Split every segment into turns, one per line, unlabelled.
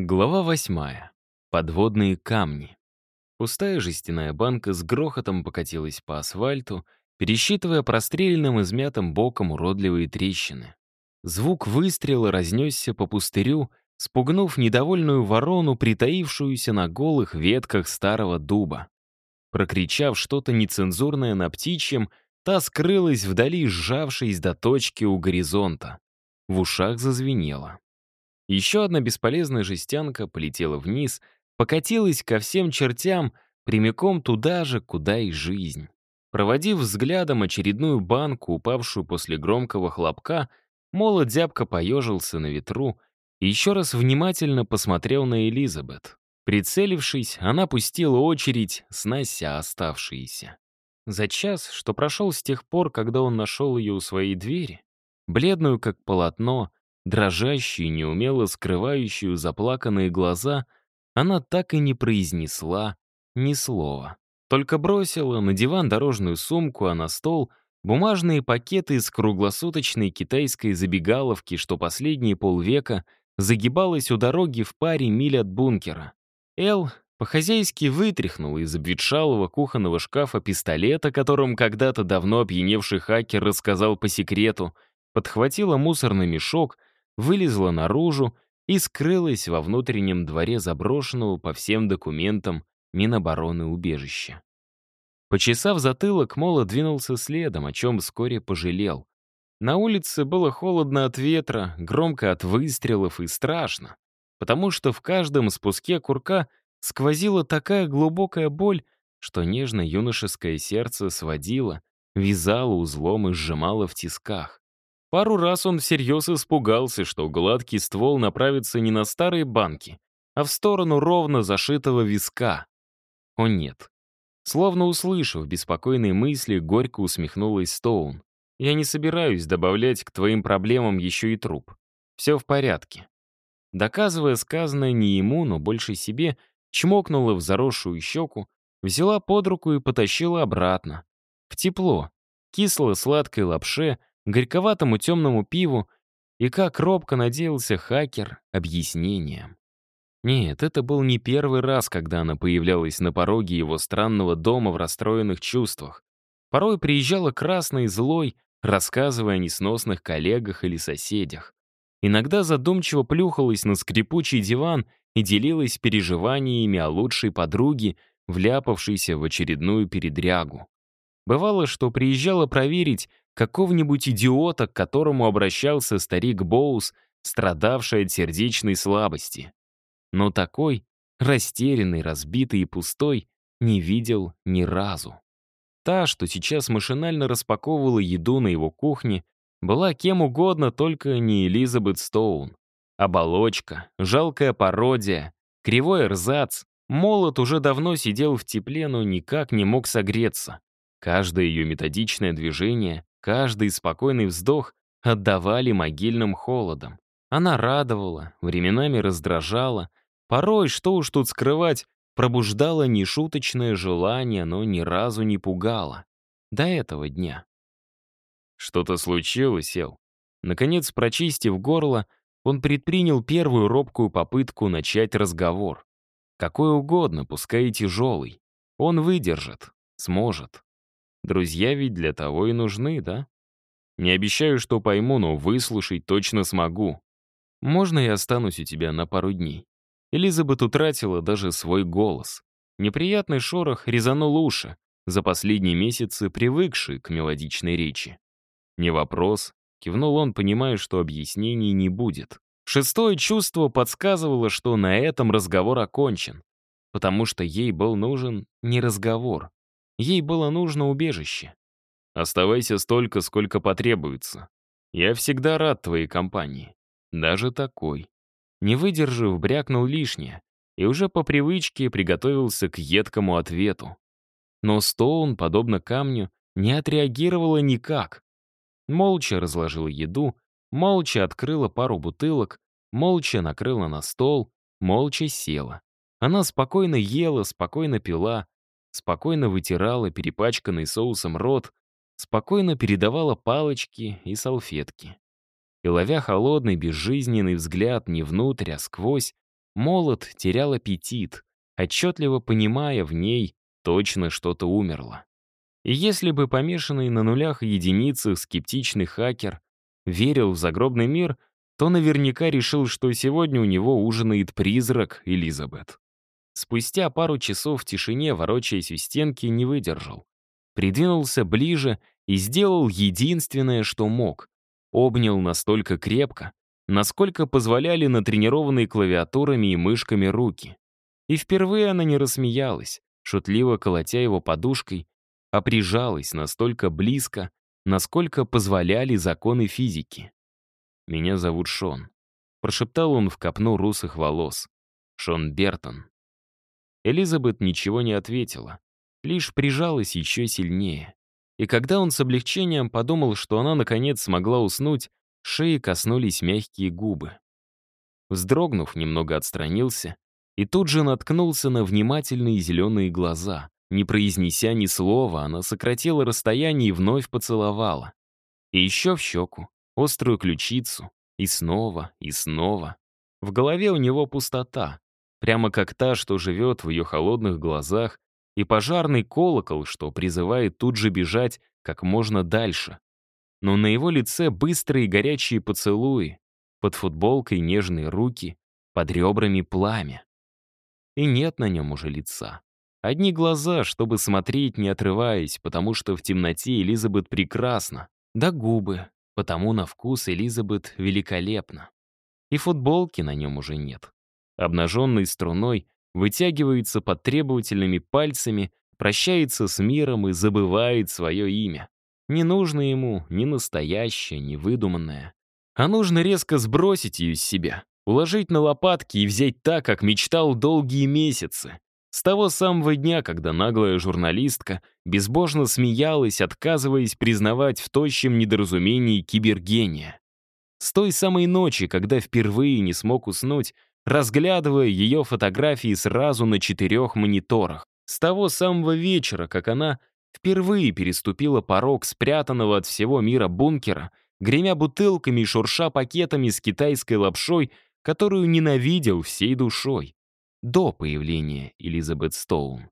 Глава восьмая. Подводные камни. Пустая жестяная банка с грохотом покатилась по асфальту, пересчитывая простреленным измятым боком уродливые трещины. Звук выстрела разнесся по пустырю, спугнув недовольную ворону, притаившуюся на голых ветках старого дуба. Прокричав что-то нецензурное на птичьем, та скрылась вдали, сжавшись до точки у горизонта. В ушах зазвенело. Еще одна бесполезная жестянка полетела вниз, покатилась ко всем чертям, прямиком туда же, куда и жизнь. Проводив взглядом очередную банку, упавшую после громкого хлопка, молод зябко поежился на ветру и еще раз внимательно посмотрел на Элизабет. Прицелившись, она пустила очередь, снося оставшиеся. За час, что прошел с тех пор, когда он нашел ее у своей двери, бледную как полотно, дрожащую, неумело скрывающую заплаканные глаза, она так и не произнесла ни слова. Только бросила на диван дорожную сумку, а на стол бумажные пакеты из круглосуточной китайской забегаловки, что последние полвека загибалась у дороги в паре миль от бункера. Эл по-хозяйски вытряхнул из обветшалого кухонного шкафа пистолет, о котором когда-то давно опьяневший хакер рассказал по секрету, подхватила мусорный мешок — вылезла наружу и скрылась во внутреннем дворе заброшенного по всем документам Минобороны убежища. Почесав затылок, Мола двинулся следом, о чем вскоре пожалел. На улице было холодно от ветра, громко от выстрелов и страшно, потому что в каждом спуске курка сквозила такая глубокая боль, что нежно-юношеское сердце сводило, вязало узлом и сжимало в тисках. Пару раз он всерьез испугался, что гладкий ствол направится не на старые банки, а в сторону ровно зашитого виска. О нет. Словно услышав беспокойные мысли, горько усмехнулась Стоун. «Я не собираюсь добавлять к твоим проблемам еще и труп. Все в порядке». Доказывая сказанное не ему, но больше себе, чмокнула в заросшую щеку, взяла под руку и потащила обратно. В тепло, кисло-сладкой лапше, горьковатому темному пиву и как робко надеялся хакер объяснением. Нет, это был не первый раз, когда она появлялась на пороге его странного дома в расстроенных чувствах. Порой приезжала красной и злой, рассказывая о несносных коллегах или соседях. Иногда задумчиво плюхалась на скрипучий диван и делилась переживаниями о лучшей подруге, вляпавшейся в очередную передрягу. Бывало, что приезжала проверить, какого-нибудь идиота, к которому обращался старик Боус, страдавший от сердечной слабости. Но такой, растерянный, разбитый и пустой, не видел ни разу. Та, что сейчас машинально распаковывала еду на его кухне, была кем угодно, только не Элизабет Стоун. Оболочка, жалкая пародия, кривой эрзац. Молот уже давно сидел в тепле, но никак не мог согреться. Каждое ее методичное движение, Каждый спокойный вздох отдавали могильным холодом. Она радовала, временами раздражала, порой, что уж тут скрывать, пробуждала нешуточное желание, но ни разу не пугала. До этого дня. Что-то случилось, Эл. Наконец, прочистив горло, он предпринял первую робкую попытку начать разговор. Какой угодно, пускай и тяжелый. Он выдержит, сможет. Друзья ведь для того и нужны, да? Не обещаю, что пойму, но выслушать точно смогу. Можно я останусь у тебя на пару дней?» Элизабет утратила даже свой голос. Неприятный шорох резанул уши, за последние месяцы привыкший к мелодичной речи. «Не вопрос», — кивнул он, понимая, что объяснений не будет. Шестое чувство подсказывало, что на этом разговор окончен, потому что ей был нужен не разговор, Ей было нужно убежище. Оставайся столько, сколько потребуется. Я всегда рад твоей компании. Даже такой. Не выдержав, брякнул лишнее и уже по привычке приготовился к едкому ответу. Но Стоун, подобно камню, не отреагировала никак. Молча разложила еду, молча открыла пару бутылок, молча накрыла на стол, молча села. Она спокойно ела, спокойно пила, спокойно вытирала перепачканный соусом рот, спокойно передавала палочки и салфетки. И ловя холодный, безжизненный взгляд не внутрь, а сквозь, Молот терял аппетит, отчетливо понимая в ней точно что-то умерло. И если бы помешанный на нулях и единицах скептичный хакер верил в загробный мир, то наверняка решил, что сегодня у него ужинает призрак Элизабет. Спустя пару часов в тишине, ворочаясь у стенки, не выдержал. Придвинулся ближе и сделал единственное, что мог. Обнял настолько крепко, насколько позволяли натренированные клавиатурами и мышками руки. И впервые она не рассмеялась, шутливо колотя его подушкой, а прижалась настолько близко, насколько позволяли законы физики. «Меня зовут Шон», — прошептал он в копну русых волос. «Шон Бертон». Элизабет ничего не ответила, лишь прижалась еще сильнее. И когда он с облегчением подумал, что она наконец смогла уснуть, шеи коснулись мягкие губы. Вздрогнув, немного отстранился и тут же наткнулся на внимательные зеленые глаза. Не произнеся ни слова, она сократила расстояние и вновь поцеловала. И еще в щеку, острую ключицу, и снова, и снова. В голове у него пустота, прямо как та, что живет в ее холодных глазах, и пожарный колокол, что призывает тут же бежать как можно дальше. Но на его лице быстрые горячие поцелуи, под футболкой нежные руки, под ребрами пламя и нет на нем уже лица. Одни глаза, чтобы смотреть, не отрываясь, потому что в темноте Элизабет прекрасна. Да губы, потому на вкус Элизабет великолепна. И футболки на нем уже нет. Обнаженный струной вытягивается под требовательными пальцами, прощается с миром и забывает свое имя. Не нужно ему ни настоящее, ни выдуманное. А нужно резко сбросить ее из себя, Уложить на лопатки и взять так, как мечтал долгие месяцы. С того самого дня, когда наглая журналистка безбожно смеялась, отказываясь признавать в тощем недоразумении кибергения. С той самой ночи, когда впервые не смог уснуть, разглядывая ее фотографии сразу на четырех мониторах. С того самого вечера, как она впервые переступила порог спрятанного от всего мира бункера, гремя бутылками и шурша пакетами с китайской лапшой — которую ненавидел всей душой, до появления Элизабет Стоун.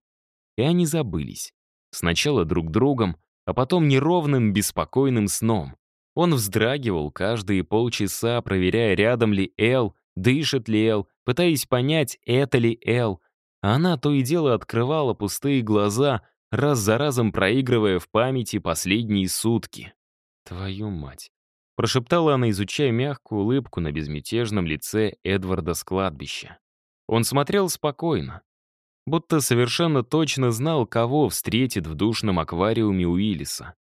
И они забылись. Сначала друг другом, а потом неровным, беспокойным сном. Он вздрагивал каждые полчаса, проверяя, рядом ли Эл, дышит ли Эл, пытаясь понять, это ли Эл. Она то и дело открывала пустые глаза, раз за разом проигрывая в памяти последние сутки. Твою мать. Прошептала она, изучая мягкую улыбку на безмятежном лице Эдварда с кладбища. Он смотрел спокойно, будто совершенно точно знал, кого встретит в душном аквариуме Уиллиса.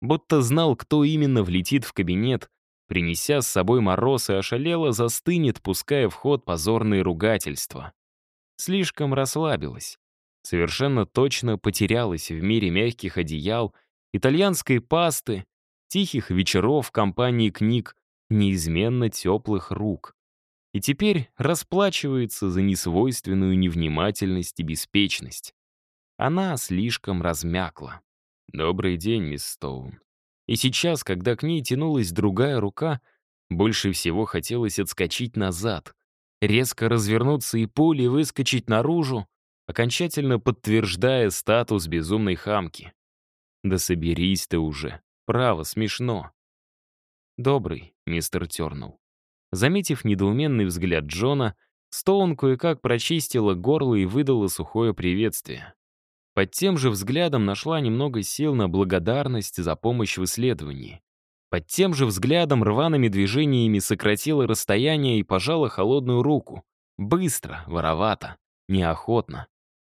Будто знал, кто именно влетит в кабинет, принеся с собой мороз и ошалело застынет, пуская в ход позорные ругательства. Слишком расслабилась. Совершенно точно потерялась в мире мягких одеял, итальянской пасты тихих вечеров в компании книг, неизменно теплых рук. И теперь расплачивается за несвойственную невнимательность и беспечность. Она слишком размякла. «Добрый день, мисс Стоун». И сейчас, когда к ней тянулась другая рука, больше всего хотелось отскочить назад, резко развернуться и пулей выскочить наружу, окончательно подтверждая статус безумной хамки. «Да соберись ты уже», Право, смешно. Добрый, мистер Тернул. Заметив недоуменный взгляд Джона, Стоун кое-как прочистила горло и выдала сухое приветствие. Под тем же взглядом нашла немного сил на благодарность за помощь в исследовании. Под тем же взглядом рваными движениями сократила расстояние и пожала холодную руку. Быстро, воровато, неохотно.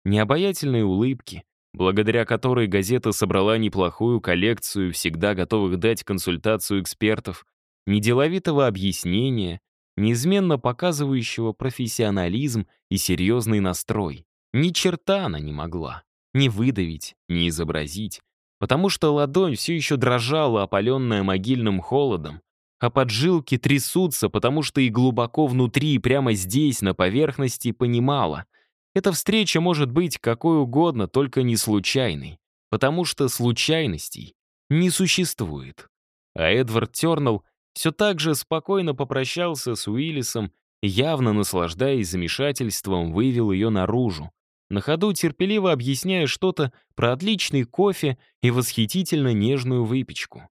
Необаятельные улыбки, благодаря которой газета собрала неплохую коллекцию всегда готовых дать консультацию экспертов, неделовитого объяснения, неизменно показывающего профессионализм и серьезный настрой. Ни черта она не могла. Ни выдавить, ни изобразить. Потому что ладонь все еще дрожала, опаленная могильным холодом, а поджилки трясутся, потому что и глубоко внутри, прямо здесь, на поверхности, понимала — эта встреча может быть какой угодно, только не случайной, потому что случайностей не существует. А Эдвард Тернелл все так же спокойно попрощался с Уиллисом явно наслаждаясь замешательством, вывел ее наружу, на ходу терпеливо объясняя что-то про отличный кофе и восхитительно нежную выпечку.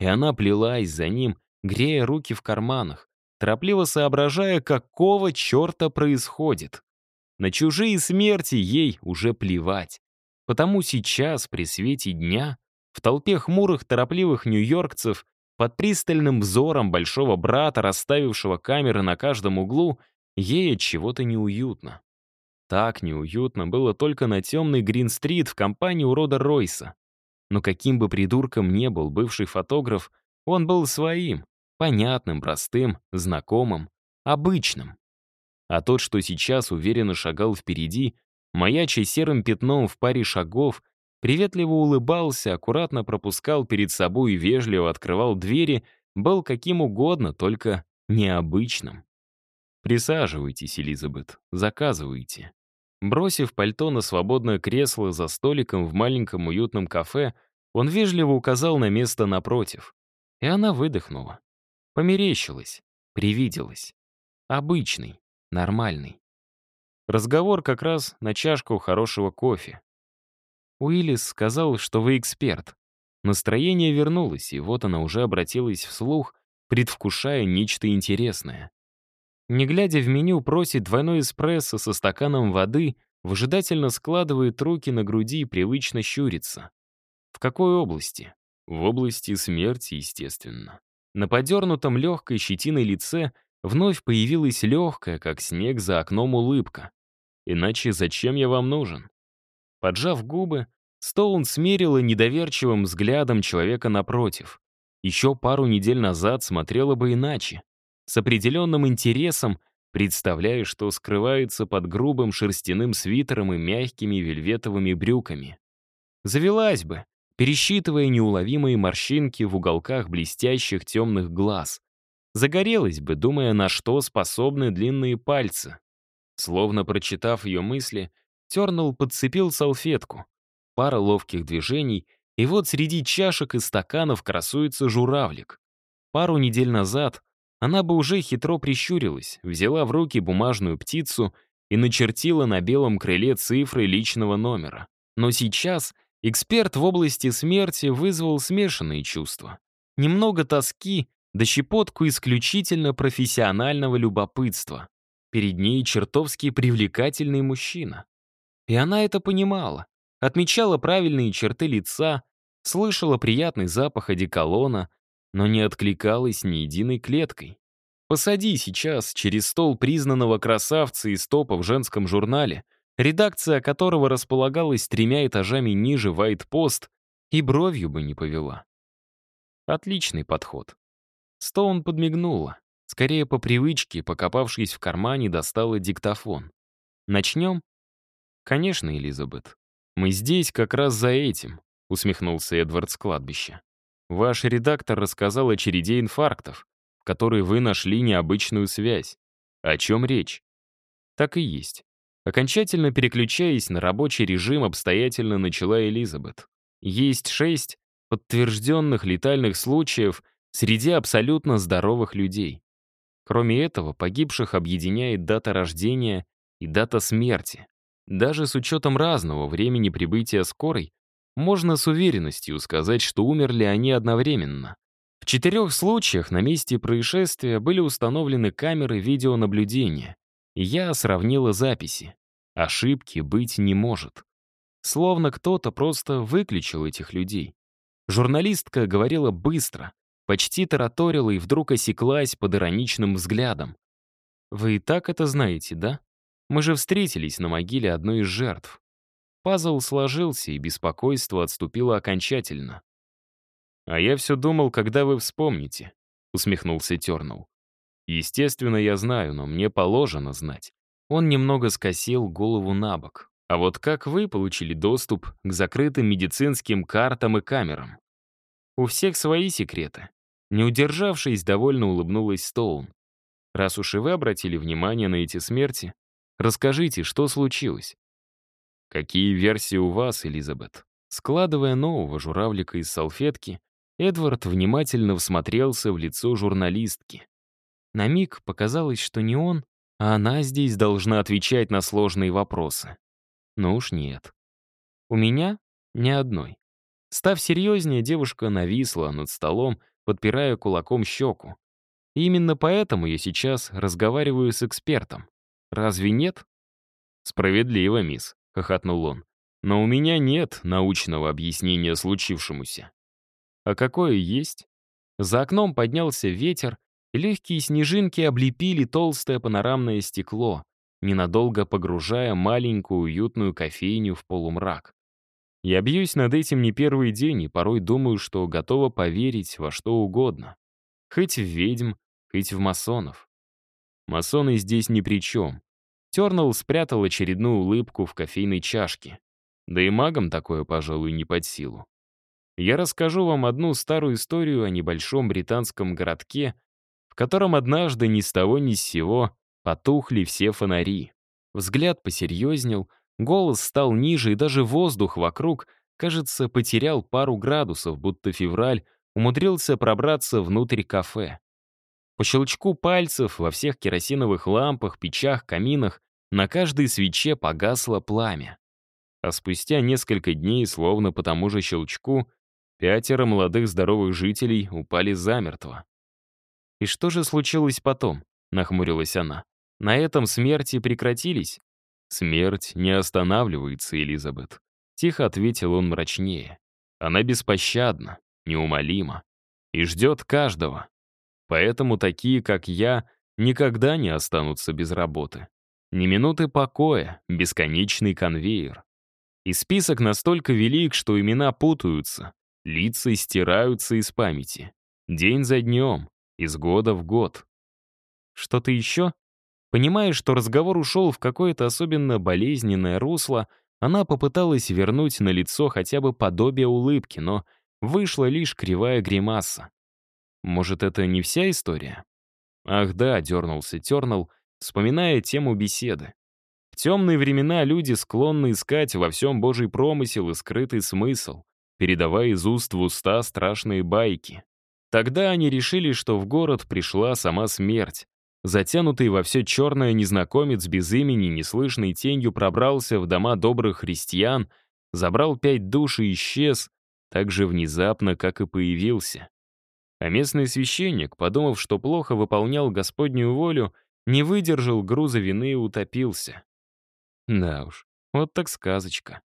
И она плелась за ним, грея руки в карманах, торопливо соображая, какого черта происходит. На чужие смерти ей уже плевать. Потому сейчас, при свете дня, в толпе хмурых, торопливых нью-йоркцев, под пристальным взором большого брата, расставившего камеры на каждом углу, ей от чего-то неуютно. Так неуютно было только на темной Грин-стрит в компании урода Ройса. Но каким бы придурком не был бывший фотограф, он был своим, понятным, простым, знакомым, обычным. А тот, что сейчас уверенно шагал впереди, маяча серым пятном в паре шагов, приветливо улыбался, аккуратно пропускал перед собой и вежливо открывал двери, был каким угодно, только необычным. «Присаживайтесь, Элизабет, заказывайте». Бросив пальто на свободное кресло за столиком в маленьком уютном кафе, он вежливо указал на место напротив. И она выдохнула. Померещилась, привиделась. Обычный, нормальный. Разговор как раз на чашку хорошего кофе. Уиллис сказал, что вы эксперт. Настроение вернулось, и вот она уже обратилась вслух, предвкушая нечто интересное. Не глядя в меню, просит двойной эспрессо со стаканом воды, выжидательно складывает руки на груди и привычно щурится. В какой области? В области смерти, естественно. На подернутом легкой щетиной лице вновь появилась легкая, как снег за окном, улыбка. Иначе зачем я вам нужен? Поджав губы, Стоун смерила недоверчивым взглядом человека напротив. Еще пару недель назад смотрела бы иначе с определенным интересом, представляя, что скрывается под грубым шерстяным свитером и мягкими вельветовыми брюками. Завелась бы, пересчитывая неуловимые морщинки в уголках блестящих темных глаз. Загорелась бы, думая, на что способны длинные пальцы. Словно прочитав ее мысли, Тернелл подцепил салфетку. Пара ловких движений, и вот среди чашек и стаканов красуется журавлик. Пару недель назад она бы уже хитро прищурилась, взяла в руки бумажную птицу и начертила на белом крыле цифры личного номера. Но сейчас эксперт в области смерти вызвал смешанные чувства. Немного тоски, да щепотку исключительно профессионального любопытства. Перед ней чертовски привлекательный мужчина. И она это понимала. Отмечала правильные черты лица, слышала приятный запах одеколона, но не откликалась ни единой клеткой. Посади сейчас через стол признанного красавца из топа в женском журнале, редакция которого располагалась тремя этажами ниже Вайт-Пост, и бровью бы не повела. Отличный подход. Стоун подмигнула. Скорее по привычке, покопавшись в кармане, достала диктофон. «Начнем?» «Конечно, Элизабет. Мы здесь как раз за этим», — усмехнулся Эдвард с кладбища. Ваш редактор рассказал о череде инфарктов, в которой вы нашли необычную связь. О чем речь? Так и есть. Окончательно переключаясь на рабочий режим, обстоятельно начала Элизабет. Есть шесть подтвержденных летальных случаев среди абсолютно здоровых людей. Кроме этого, погибших объединяет дата рождения и дата смерти. Даже с учетом разного времени прибытия скорой, можно с уверенностью сказать, что умерли они одновременно. В четырех случаях на месте происшествия были установлены камеры видеонаблюдения, я сравнила записи. Ошибки быть не может. Словно кто-то просто выключил этих людей. Журналистка говорила быстро, почти тараторила и вдруг осеклась под ироничным взглядом. «Вы и так это знаете, да? Мы же встретились на могиле одной из жертв. Пазл сложился, и беспокойство отступило окончательно. «А я все думал, когда вы вспомните», — усмехнулся Тернул. «Естественно, я знаю, но мне положено знать». Он немного скосил голову на бок. «А вот как вы получили доступ к закрытым медицинским картам и камерам?» «У всех свои секреты». Не удержавшись, довольно улыбнулась Стоун. «Раз уж и вы обратили внимание на эти смерти, расскажите, что случилось?» «Какие версии у вас, Элизабет?» Складывая нового журавлика из салфетки, Эдвард внимательно всмотрелся в лицо журналистки. На миг показалось, что не он, а она здесь должна отвечать на сложные вопросы. Но уж нет. У меня ни одной. Став серьезнее, девушка нависла над столом, подпирая кулаком щеку. И именно поэтому я сейчас разговариваю с экспертом. Разве нет? «Справедливо, мисс», — хохотнул он. «Но у меня нет научного объяснения случившемуся». «А какое есть?» За окном поднялся ветер, легкие снежинки облепили толстое панорамное стекло, ненадолго погружая маленькую уютную кофейню в полумрак. Я бьюсь над этим не первый день и порой думаю, что готова поверить во что угодно. Хоть в ведьм, хоть в масонов. Масоны здесь ни при чем. Тернелл спрятал очередную улыбку в кофейной чашке. Да и магам такое, пожалуй, не под силу. Я расскажу вам одну старую историю о небольшом британском городке, в котором однажды ни с того ни с сего потухли все фонари. Взгляд посерьезнел, голос стал ниже, и даже воздух вокруг, кажется, потерял пару градусов, будто февраль умудрился пробраться внутрь кафе. По щелчку пальцев во всех керосиновых лампах, печах, каминах на каждой свече погасло пламя. А спустя несколько дней, словно по тому же щелчку, пятеро молодых здоровых жителей упали замертво. «И что же случилось потом?» — нахмурилась она. «На этом смерти прекратились?» «Смерть не останавливается, Элизабет», — тихо ответил он мрачнее. «Она беспощадна, неумолима и ждет каждого. Поэтому такие, как я, никогда не останутся без работы. Ни минуты покоя, бесконечный конвейер. И список настолько велик, что имена путаются, лица стираются из памяти. День за днем, из года в год. Что-то еще? Понимая, что разговор ушел в какое-то особенно болезненное русло, она попыталась вернуть на лицо хотя бы подобие улыбки, но вышла лишь кривая гримаса. Может, это не вся история? Ах да, дернулся Тернал, вспоминая тему беседы. В темные времена люди склонны искать во всем Божий промысел и скрытый смысл, передавая из уст в уста страшные байки. Тогда они решили, что в город пришла сама смерть. Затянутый во все черное незнакомец без имени, неслышной тенью пробрался в дома добрых христиан, забрал пять душ и исчез, так же внезапно, как и появился. А местный священник, подумав, что плохо выполнял Господнюю волю, не выдержал груза вины и утопился. Да уж, вот так сказочка.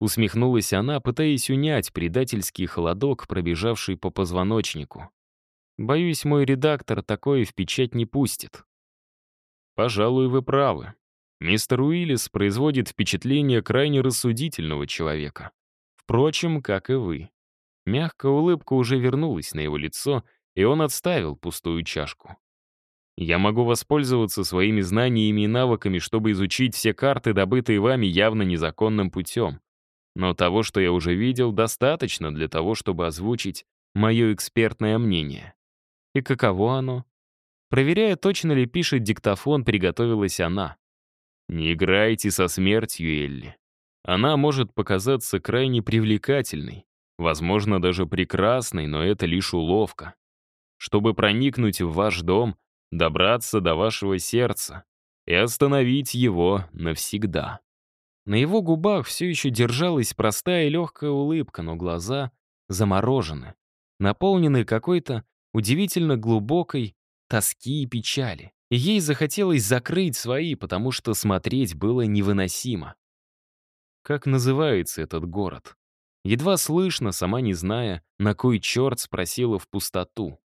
Усмехнулась она, пытаясь унять предательский холодок, пробежавший по позвоночнику. Боюсь, мой редактор такое в печать не пустит. Пожалуй, вы правы. Мистер Уиллис производит впечатление крайне рассудительного человека. Впрочем, как и вы. Мягкая улыбка уже вернулась на его лицо, и он отставил пустую чашку. «Я могу воспользоваться своими знаниями и навыками, чтобы изучить все карты, добытые вами явно незаконным путем. Но того, что я уже видел, достаточно для того, чтобы озвучить мое экспертное мнение. И каково оно? Проверяя, точно ли пишет диктофон, приготовилась она. «Не играйте со смертью, Элли. Она может показаться крайне привлекательной, Возможно, даже прекрасной, но это лишь уловка. Чтобы проникнуть в ваш дом, добраться до вашего сердца и остановить его навсегда. На его губах все еще держалась простая и легкая улыбка, но глаза заморожены, наполнены какой-то удивительно глубокой тоски и печали. И ей захотелось закрыть свои, потому что смотреть было невыносимо. Как называется этот город? Едва слышно, сама не зная, на кой черт спросила в пустоту.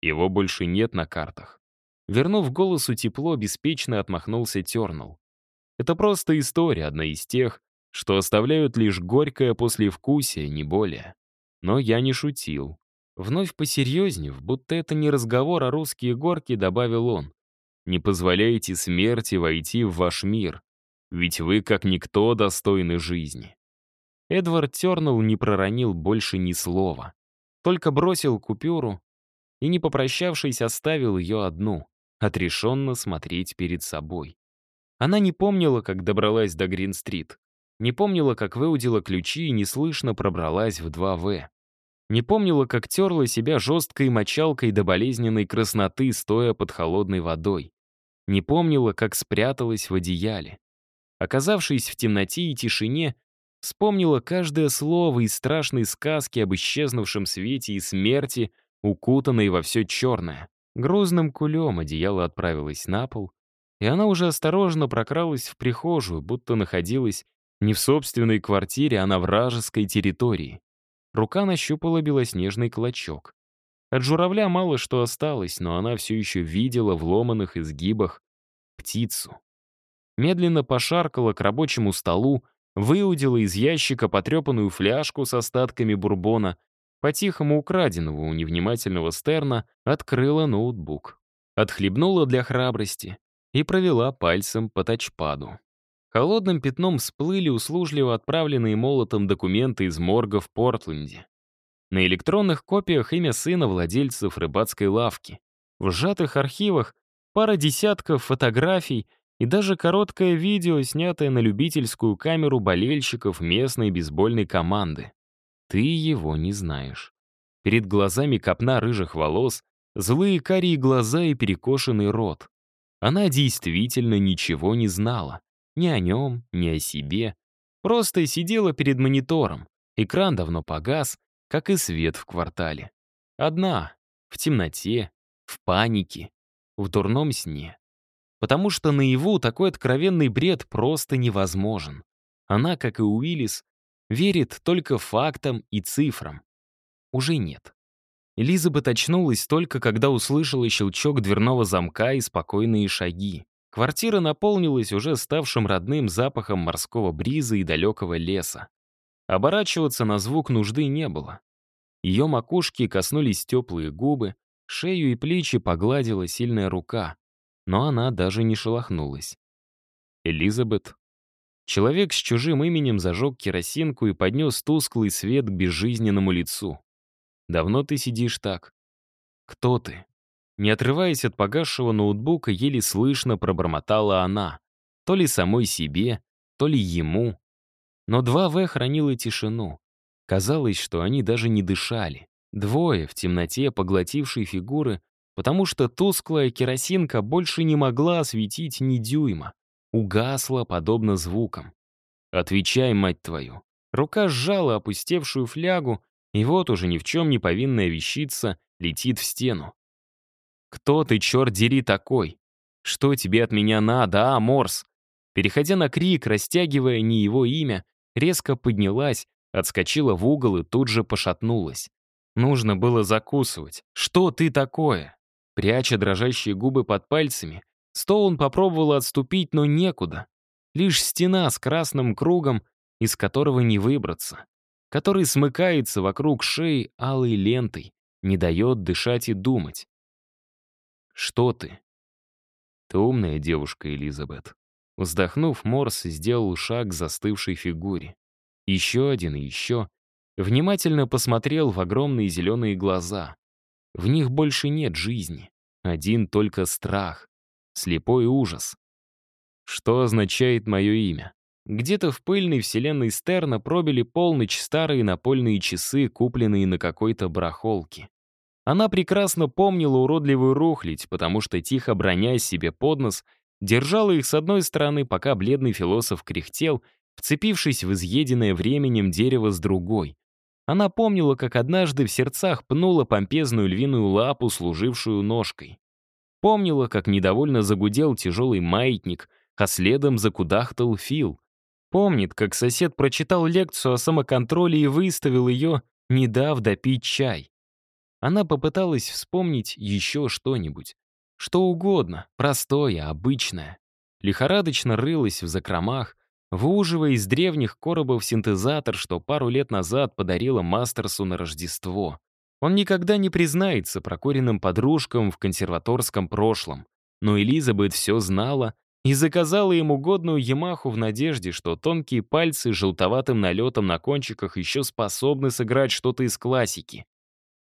Его больше нет на картах. Вернув голосу тепло, беспечно отмахнулся Тернал. Это просто история, одна из тех, что оставляют лишь горькое послевкусие, не более. Но я не шутил. Вновь посерьезнев, будто это не разговор о русские горки, добавил он. Не позволяйте смерти войти в ваш мир, ведь вы, как никто, достойны жизни. Эдвард Тернелл не проронил больше ни слова. Только бросил купюру и, не попрощавшись, оставил ее одну, отрешенно смотреть перед собой. Она не помнила, как добралась до Грин-стрит. Не помнила, как выудила ключи и неслышно пробралась в 2В. Не помнила, как терла себя жесткой мочалкой до болезненной красноты, стоя под холодной водой. Не помнила, как спряталась в одеяле. Оказавшись в темноте и тишине, вспомнила каждое слово из страшной сказки об исчезнувшем свете и смерти, укутанной во все черное. Грозным кулем одеяло отправилось на пол, и она уже осторожно прокралась в прихожую, будто находилась не в собственной квартире, а на вражеской территории. Рука нащупала белоснежный клочок. От журавля мало что осталось, но она все еще видела в ломаных изгибах птицу. Медленно пошаркала к рабочему столу, выудила из ящика потрепанную фляжку с остатками бурбона, по-тихому украденного у невнимательного Стерна, открыла ноутбук. Отхлебнула для храбрости и провела пальцем по тачпаду. Холодным пятном всплыли услужливо отправленные молотом документы из морга в Портленде. На электронных копиях имя сына владельцев рыбацкой лавки. В сжатых архивах пара десятков фотографий и даже короткое видео, снятое на любительскую камеру болельщиков местной бейсбольной команды. Ты его не знаешь. Перед глазами копна рыжих волос, злые карие глаза и перекошенный рот. Она действительно ничего не знала. Ни о нем, ни о себе. Просто сидела перед монитором. Экран давно погас, как и свет в квартале. Одна, в темноте, в панике, в дурном сне. Потому что наяву такой откровенный бред просто невозможен. Она, как и Уиллис, верит только фактам и цифрам. Уже нет. Элизабет очнулась только, когда услышала щелчок дверного замка и спокойные шаги. Квартира наполнилась уже ставшим родным запахом морского бриза и далекого леса. Оборачиваться на звук нужды не было. Ее макушки коснулись теплые губы, шею и плечи погладила сильная рука, но она даже не шелохнулась. Элизабет. Человек с чужим именем зажег керосинку и поднес тусклый свет к безжизненному лицу. «Давно ты сидишь так?» «Кто ты?» Не отрываясь от погасшего ноутбука, еле слышно пробормотала она. То ли самой себе, то ли ему. Но 2В хранила тишину. Казалось, что они даже не дышали. Двое в темноте поглотившие фигуры, потому что тусклая керосинка больше не могла осветить ни дюйма. Угасла, подобно звукам. «Отвечай, мать твою!» Рука сжала опустевшую флягу, и вот уже ни в чем не повинная вещица летит в стену. «Кто ты, черт дери, такой? Что тебе от меня надо, а, Морс?» Переходя на крик, растягивая не его имя, резко поднялась, отскочила в угол и тут же пошатнулась. Нужно было закусывать. «Что ты такое?» Пряча дрожащие губы под пальцами, Стоун попробовал отступить, но некуда. Лишь стена с красным кругом, из которого не выбраться, который смыкается вокруг шеи алой лентой, не дает дышать и думать. Что ты? Ты умная девушка, Элизабет. Вздохнув, Морс сделал шаг к застывшей фигуре. Еще один и еще. Внимательно посмотрел в огромные зеленые глаза. В них больше нет жизни. Один только страх. Слепой ужас. Что означает мое имя? Где-то в пыльной вселенной Стерна пробили полночь старые напольные часы, купленные на какой-то барахолке. Она прекрасно помнила уродливую рухлядь, потому что, тихо бронясь себе под нос, держала их с одной стороны, пока бледный философ кряхтел, вцепившись в изъеденное временем дерево с другой. Она помнила, как однажды в сердцах пнула помпезную львиную лапу, служившую ножкой. Помнила, как недовольно загудел тяжелый маятник, а следом закудахтал Фил. Помнит, как сосед прочитал лекцию о самоконтроле и выставил ее, не дав допить чай. Она попыталась вспомнить еще что-нибудь. Что угодно, простое, обычное. Лихорадочно рылась в закромах, выуживая из древних коробов синтезатор, что пару лет назад подарила Мастерсу на Рождество. Он никогда не признается прокуренным подружкам в консерваторском прошлом. Но Элизабет все знала и заказала ему годную Ямаху в надежде, что тонкие пальцы с желтоватым налетом на кончиках еще способны сыграть что-то из классики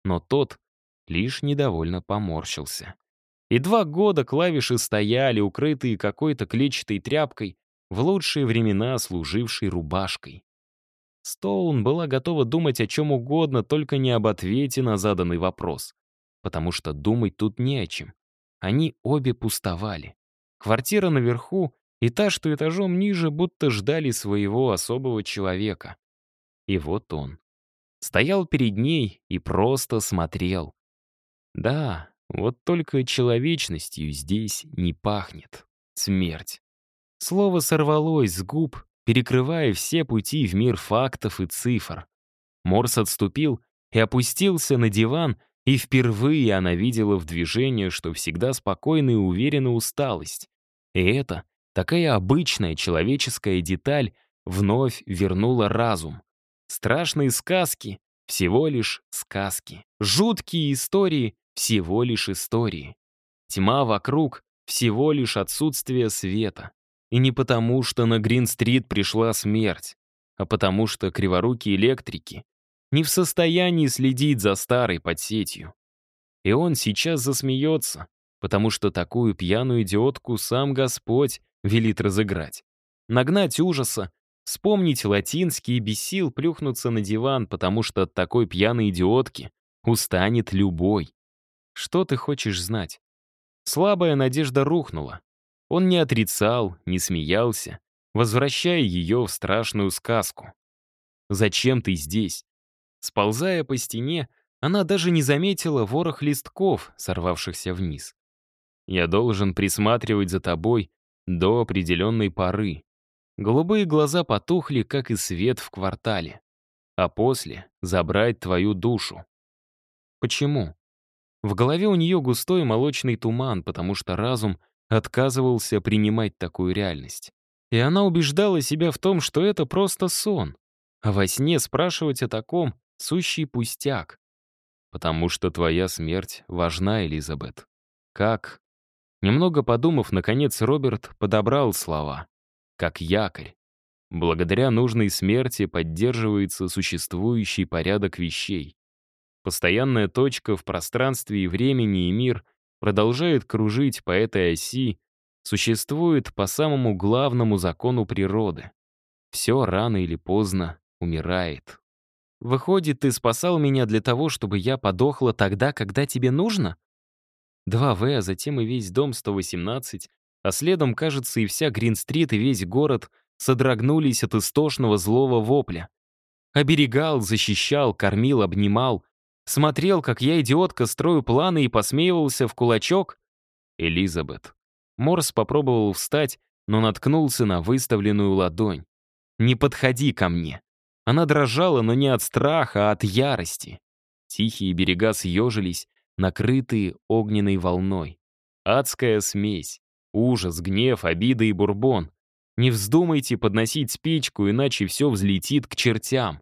но тот лишь недовольно поморщился. И два года клавиши стояли, укрытые какой-то клетчатой тряпкой, в лучшие времена служившей рубашкой. Стоун была готова думать о чем угодно, только не об ответе на заданный вопрос. Потому что думать тут не о чем. Они обе пустовали. Квартира наверху и та, что этажом ниже, будто ждали своего особого человека. И вот он. Стоял перед ней и просто смотрел. Да, вот только человечностью здесь не пахнет. Смерть. Слово сорвалось с губ, перекрывая все пути в мир фактов и цифр. Морс отступил и опустился на диван, и впервые она видела в движении, что всегда спокойная и уверенная усталость. И это, такая обычная человеческая деталь, вновь вернула разум. Страшные сказки — всего лишь сказки. Жуткие истории — всего лишь истории. Тьма вокруг — всего лишь отсутствие света. И не потому, что на Грин-стрит пришла смерть, а потому что криворукие электрики не в состоянии следить за старой подсетью. И он сейчас засмеется, потому что такую пьяную идиотку сам Господь велит разыграть. Нагнать ужаса, вспомнить латинский и без сил плюхнуться на диван, потому что от такой пьяной идиотки устанет любой. Что ты хочешь знать? Слабая надежда рухнула. Он не отрицал, не смеялся, возвращая ее в страшную сказку. «Зачем ты здесь?» Сползая по стене, она даже не заметила ворох листков, сорвавшихся вниз. «Я должен присматривать за тобой до определенной поры». Голубые глаза потухли, как и свет в квартале. А после — забрать твою душу. Почему? В голове у нее густой молочный туман, потому что разум отказывался принимать такую реальность. И она убеждала себя в том, что это просто сон. А во сне спрашивать о таком — сущий пустяк. Потому что твоя смерть важна, Элизабет. Как? Немного подумав, наконец Роберт подобрал слова. Как якорь. Благодаря нужной смерти поддерживается существующий порядок вещей. Постоянная точка в пространстве и времени и мир продолжает кружить по этой оси, существует по самому главному закону природы. Все рано или поздно умирает. Выходит, ты спасал меня для того, чтобы я подохла тогда, когда тебе нужно? 2В, а затем и весь дом 118, а следом, кажется, и вся Грин-стрит, и весь город содрогнулись от истошного злого вопля. Оберегал, защищал, кормил, обнимал, Смотрел, как я, идиотка, строю планы и посмеивался в кулачок? Элизабет. Морс попробовал встать, но наткнулся на выставленную ладонь. «Не подходи ко мне». Она дрожала, но не от страха, а от ярости. Тихие берега съежились, накрытые огненной волной. Адская смесь. Ужас, гнев, обида и бурбон. Не вздумайте подносить спичку, иначе все взлетит к чертям.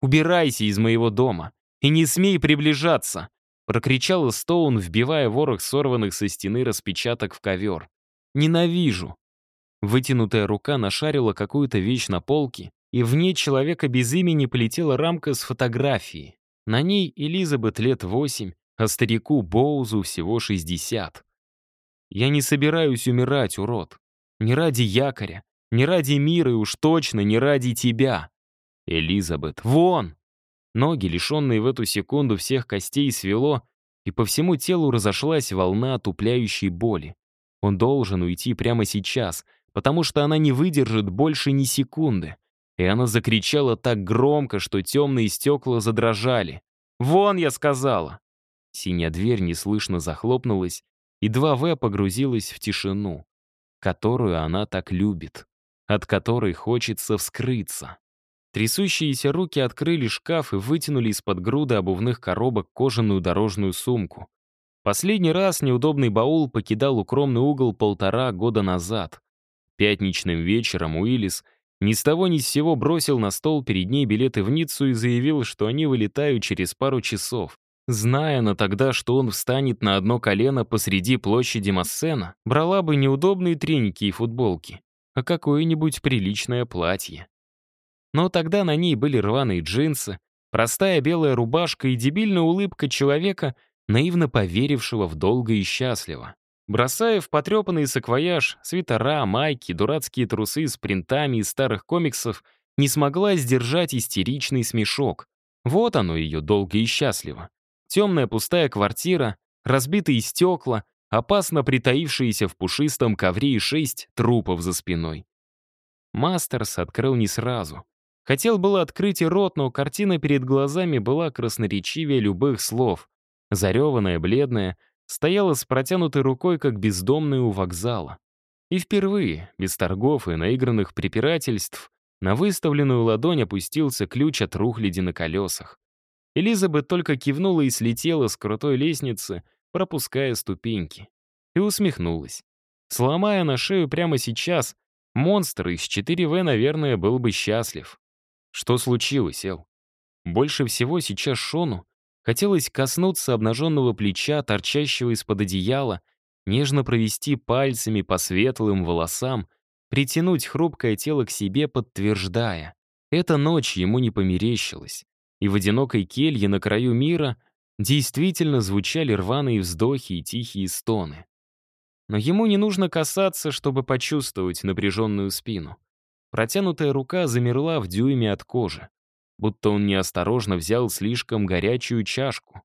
Убирайся из моего дома. «И не смей приближаться!» — прокричала Стоун, вбивая ворох сорванных со стены распечаток в ковер. «Ненавижу!» Вытянутая рука нашарила какую-то вещь на полке, и в ней человека без имени полетела рамка с фотографией. На ней Элизабет лет восемь, а старику Боузу всего шестьдесят. «Я не собираюсь умирать, урод. Не ради якоря, не ради мира и уж точно не ради тебя. Элизабет, вон!» Ноги, лишенные в эту секунду всех костей, свело, и по всему телу разошлась волна отупляющей боли. Он должен уйти прямо сейчас, потому что она не выдержит больше ни секунды. И она закричала так громко, что темные стекла задрожали. «Вон, я сказала!» Синяя дверь неслышно захлопнулась, и 2В погрузилась в тишину, которую она так любит, от которой хочется вскрыться. Трясущиеся руки открыли шкаф и вытянули из-под груды обувных коробок кожаную дорожную сумку. Последний раз неудобный баул покидал укромный угол полтора года назад. Пятничным вечером Уиллис ни с того ни с сего бросил на стол перед ней билеты в Ниццу и заявил, что они вылетают через пару часов. Зная она тогда, что он встанет на одно колено посреди площади Массена, брала бы неудобные треники и футболки, а какое-нибудь приличное платье. Но тогда на ней были рваные джинсы, простая белая рубашка и дебильная улыбка человека, наивно поверившего в долго и счастливо. Бросая в потрепанный саквояж свитера, майки, дурацкие трусы с принтами из старых комиксов, не смогла сдержать истеричный смешок. Вот оно ее долго и счастливо. Темная пустая квартира, разбитые стекла, опасно притаившиеся в пушистом ковре и шесть трупов за спиной. Мастерс открыл не сразу. Хотел было открыть и рот, но картина перед глазами была красноречивее любых слов. Зареванная, бледная, стояла с протянутой рукой, как бездомная у вокзала. И впервые, без торгов и наигранных препирательств, на выставленную ладонь опустился ключ от рухляди на колесах. Элизабет только кивнула и слетела с крутой лестницы, пропуская ступеньки. И усмехнулась. Сломая на шею прямо сейчас, монстр из 4В, наверное, был бы счастлив. Что случилось, Эл? Больше всего сейчас Шону хотелось коснуться обнаженного плеча, торчащего из-под одеяла, нежно провести пальцами по светлым волосам, притянуть хрупкое тело к себе, подтверждая. Эта ночь ему не померещилась, и в одинокой келье на краю мира действительно звучали рваные вздохи и тихие стоны. Но ему не нужно касаться, чтобы почувствовать напряженную спину. Протянутая рука замерла в дюйме от кожи, будто он неосторожно взял слишком горячую чашку.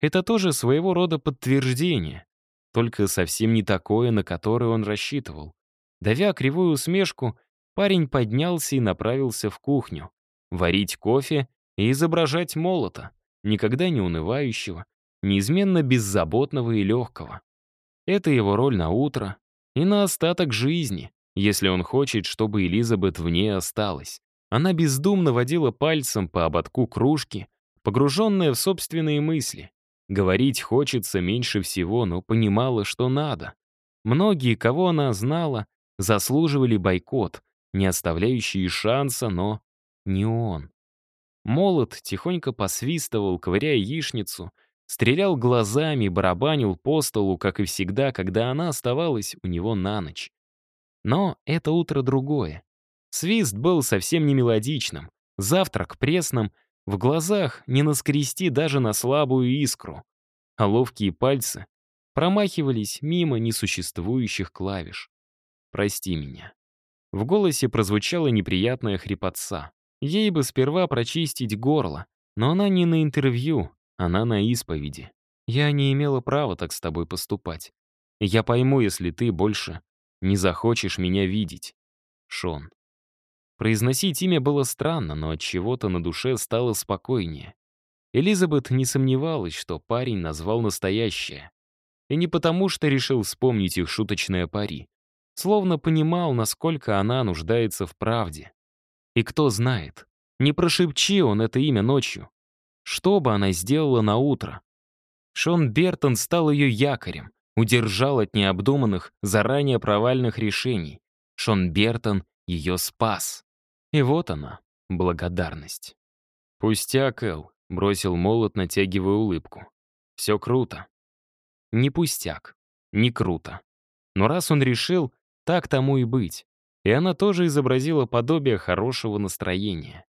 Это тоже своего рода подтверждение, только совсем не такое, на которое он рассчитывал. Давя кривую усмешку, парень поднялся и направился в кухню. Варить кофе и изображать молота, никогда не унывающего, неизменно беззаботного и легкого. Это его роль на утро и на остаток жизни, если он хочет, чтобы Элизабет в ней осталась. Она бездумно водила пальцем по ободку кружки, погруженная в собственные мысли. Говорить хочется меньше всего, но понимала, что надо. Многие, кого она знала, заслуживали бойкот, не оставляющий шанса, но не он. Молот тихонько посвистывал, ковыряя яичницу, стрелял глазами, барабанил по столу, как и всегда, когда она оставалась у него на ночь. Но это утро другое. Свист был совсем не мелодичным, завтрак пресным, в глазах не наскрести даже на слабую искру, а ловкие пальцы промахивались мимо несуществующих клавиш. «Прости меня». В голосе прозвучала неприятная хрипотца. Ей бы сперва прочистить горло, но она не на интервью, она на исповеди. Я не имела права так с тобой поступать. Я пойму, если ты больше не захочешь меня видеть. Шон. Произносить имя было странно, но от чего-то на душе стало спокойнее. Элизабет не сомневалась, что парень назвал настоящее. И не потому, что решил вспомнить их шуточное пари. Словно понимал, насколько она нуждается в правде. И кто знает, не прошепчи он это имя ночью. Что бы она сделала на утро? Шон Бертон стал ее якорем, удержал от необдуманных, заранее провальных решений. Шон Бертон ее спас. И вот она, благодарность. «Пустяк, Эл», — бросил молот, натягивая улыбку. «Все круто». Не пустяк, не круто. Но раз он решил, так тому и быть и она тоже изобразила подобие хорошего настроения.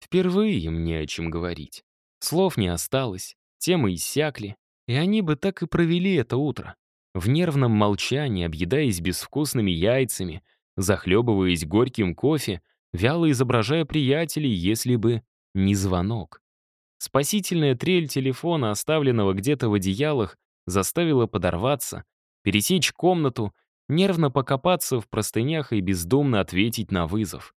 Впервые им не о чем говорить. Слов не осталось, темы иссякли, и они бы так и провели это утро. В нервном молчании, объедаясь безвкусными яйцами, захлебываясь горьким кофе, вяло изображая приятелей, если бы не звонок. Спасительная трель телефона, оставленного где-то в одеялах, заставила подорваться, пересечь комнату нервно покопаться в простынях и бездумно ответить на вызов.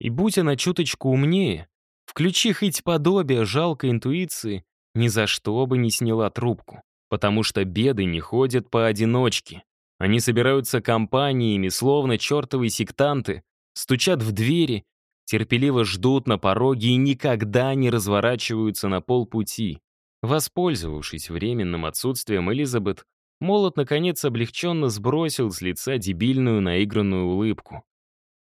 И будь она чуточку умнее, включи хоть подобие жалкой интуиции, ни за что бы не сняла трубку. Потому что беды не ходят поодиночке. Они собираются компаниями, словно чертовые сектанты, стучат в двери, терпеливо ждут на пороге и никогда не разворачиваются на полпути. Воспользовавшись временным отсутствием Элизабет, Молот, наконец, облегченно сбросил с лица дебильную наигранную улыбку.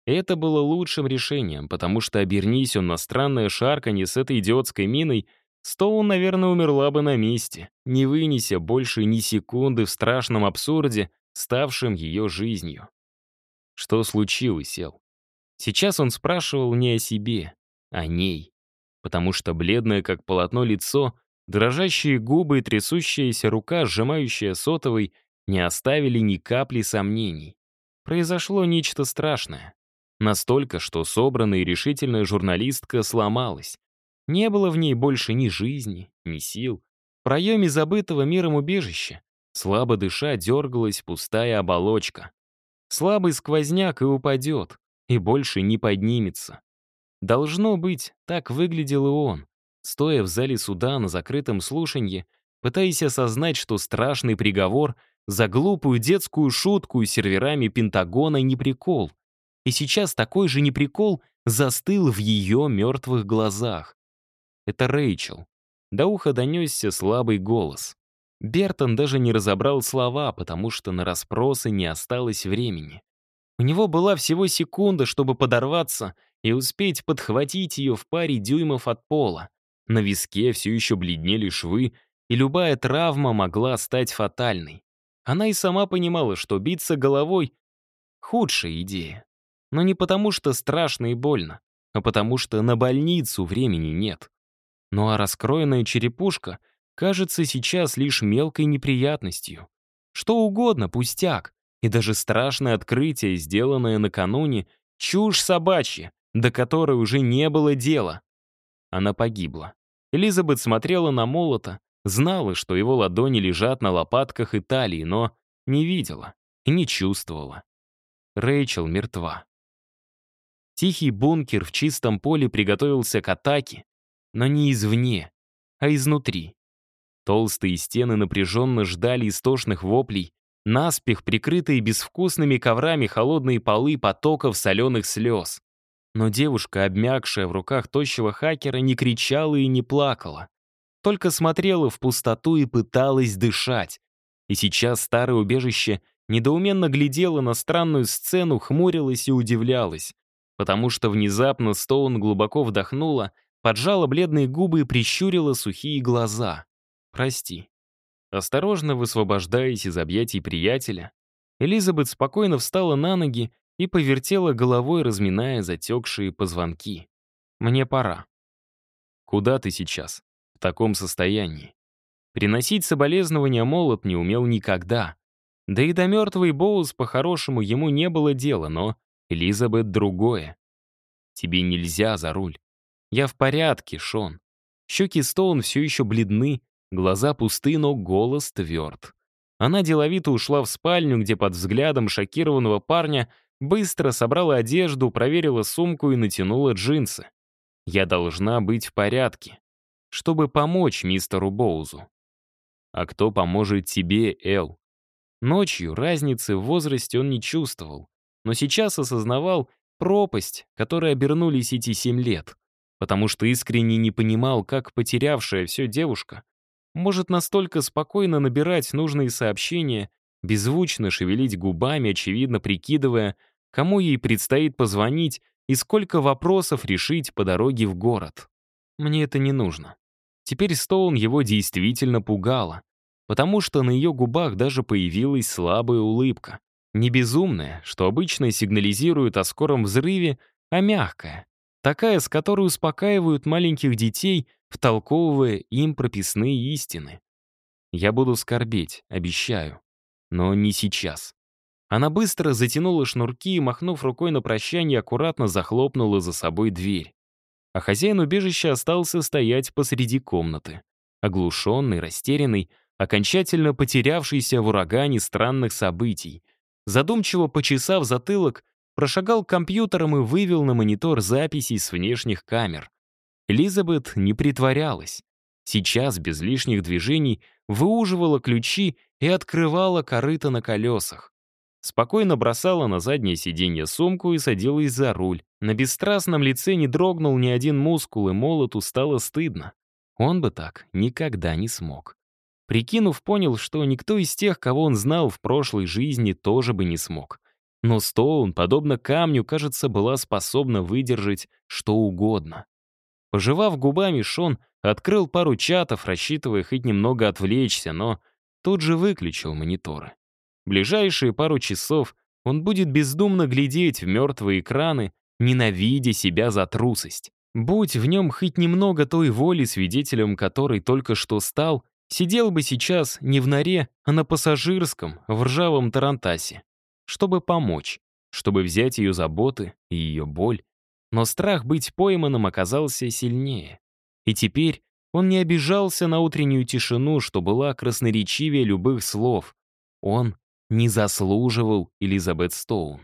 Это было лучшим решением, потому что обернись он на странное шарканье с этой идиотской миной, Стоун, наверное, умерла бы на месте, не вынеся больше ни секунды в страшном абсурде, ставшем ее жизнью. Что случилось, Эл? Сейчас он спрашивал не о себе, а о ней, потому что бледное, как полотно, лицо Дрожащие губы и трясущаяся рука, сжимающая сотовый, не оставили ни капли сомнений. Произошло нечто страшное. Настолько, что собранная и решительная журналистка сломалась. Не было в ней больше ни жизни, ни сил. В проеме забытого миром убежища, слабо дыша, дергалась пустая оболочка. Слабый сквозняк и упадет, и больше не поднимется. Должно быть, так выглядел и он, стоя в зале суда на закрытом слушанье, пытаясь осознать, что страшный приговор за глупую детскую шутку с серверами Пентагона не прикол. И сейчас такой же неприкол застыл в ее мертвых глазах. Это Рэйчел. До уха донесся слабый голос. Бертон даже не разобрал слова, потому что на расспросы не осталось времени. У него была всего секунда, чтобы подорваться и успеть подхватить ее в паре дюймов от пола. На виске все еще бледнели швы, и любая травма могла стать фатальной. Она и сама понимала, что биться головой — худшая идея. Но не потому, что страшно и больно, а потому что на больницу времени нет. Ну а раскроенная черепушка кажется сейчас лишь мелкой неприятностью. Что угодно, пустяк. И даже страшное открытие, сделанное накануне, чушь собачья, до которой уже не было дела. Она погибла. Элизабет смотрела на молота, знала, что его ладони лежат на лопатках и талии, но не видела и не чувствовала. Рэйчел мертва. Тихий бункер в чистом поле приготовился к атаке, но не извне, а изнутри. Толстые стены напряженно ждали истошных воплей, наспех прикрытые безвкусными коврами холодные полы потоков соленых слез. Но девушка, обмякшая в руках тощего хакера, не кричала и не плакала. Только смотрела в пустоту и пыталась дышать. И сейчас старое убежище недоуменно глядело на странную сцену, хмурилась и удивлялась. Потому что внезапно Стоун глубоко вдохнула, поджала бледные губы и прищурила сухие глаза. «Прости». Осторожно высвобождаясь из объятий приятеля, Элизабет спокойно встала на ноги и повертела головой, разминая затекшие позвонки. «Мне пора». «Куда ты сейчас? В таком состоянии?» Приносить соболезнования молот не умел никогда. Да и до мертвой Боуз по-хорошему ему не было дела, но Элизабет другое. «Тебе нельзя за руль». «Я в порядке, Шон». Щеки Стоун все еще бледны, глаза пусты, но голос тверд. Она деловито ушла в спальню, где под взглядом шокированного парня Быстро собрала одежду, проверила сумку и натянула джинсы. Я должна быть в порядке, чтобы помочь мистеру Боузу. А кто поможет тебе, Эл? Ночью разницы в возрасте он не чувствовал, но сейчас осознавал пропасть, которой обернулись эти семь лет, потому что искренне не понимал, как потерявшая все девушка может настолько спокойно набирать нужные сообщения, беззвучно шевелить губами, очевидно прикидывая, кому ей предстоит позвонить и сколько вопросов решить по дороге в город. Мне это не нужно. Теперь Стоун его действительно пугала, потому что на ее губах даже появилась слабая улыбка. Не безумная, что обычно сигнализирует о скором взрыве, а мягкая. Такая, с которой успокаивают маленьких детей, втолковывая им прописные истины. Я буду скорбеть, обещаю. Но не сейчас. Она быстро затянула шнурки и, махнув рукой на прощание, аккуратно захлопнула за собой дверь. А хозяин убежища остался стоять посреди комнаты. Оглушенный, растерянный, окончательно потерявшийся в урагане странных событий. Задумчиво почесав затылок, прошагал к компьютерам и вывел на монитор записи с внешних камер. Элизабет не притворялась. Сейчас, без лишних движений, выуживала ключи и открывала корыто на колесах. Спокойно бросала на заднее сиденье сумку и садилась за руль. На бесстрастном лице не дрогнул ни один мускул, и молоту стало стыдно. Он бы так никогда не смог. Прикинув, понял, что никто из тех, кого он знал в прошлой жизни, тоже бы не смог. Но Стоун, подобно камню, кажется, была способна выдержать что угодно. Пожевав губами, Шон открыл пару чатов, рассчитывая хоть немного отвлечься, но тут же выключил мониторы. Ближайшие пару часов он будет бездумно глядеть в мертвые экраны, ненавидя себя за трусость. Будь в нем хоть немного той воли, свидетелем которой только что стал, сидел бы сейчас не в норе, а на пассажирском, в ржавом тарантасе, чтобы помочь, чтобы взять ее заботы и ее боль. Но страх быть пойманным оказался сильнее. И теперь он не обижался на утреннюю тишину, что была красноречивее любых слов. Он не заслуживал Элизабет Стоун.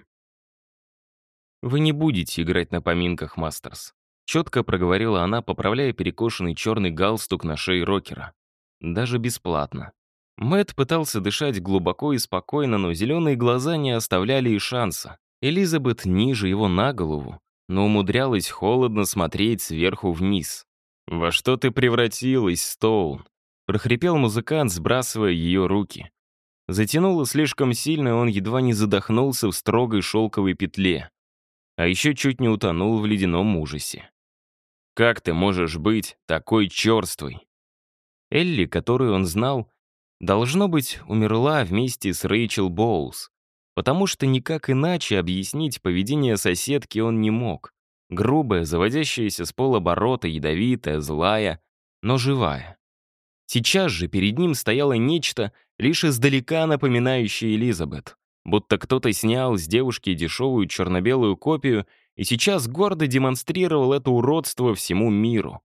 «Вы не будете играть на поминках, Мастерс», четко проговорила она, поправляя перекошенный черный галстук на шее рокера. Даже бесплатно. Мэт пытался дышать глубоко и спокойно, но зеленые глаза не оставляли и шанса. Элизабет ниже его на голову, но умудрялась холодно смотреть сверху вниз. «Во что ты превратилась, Стоун?» — прохрипел музыкант, сбрасывая ее руки. Затянуло слишком сильно, он едва не задохнулся в строгой шелковой петле. А еще чуть не утонул в ледяном ужасе. «Как ты можешь быть такой черствой?» Элли, которую он знал, должно быть, умерла вместе с Рэйчел Боулс, потому что никак иначе объяснить поведение соседки он не мог. Грубая, заводящаяся с полоборота, ядовитая, злая, но живая. Сейчас же перед ним стояло нечто, лишь издалека напоминающее Элизабет. Будто кто-то снял с девушки дешевую черно-белую копию и сейчас гордо демонстрировал это уродство всему миру.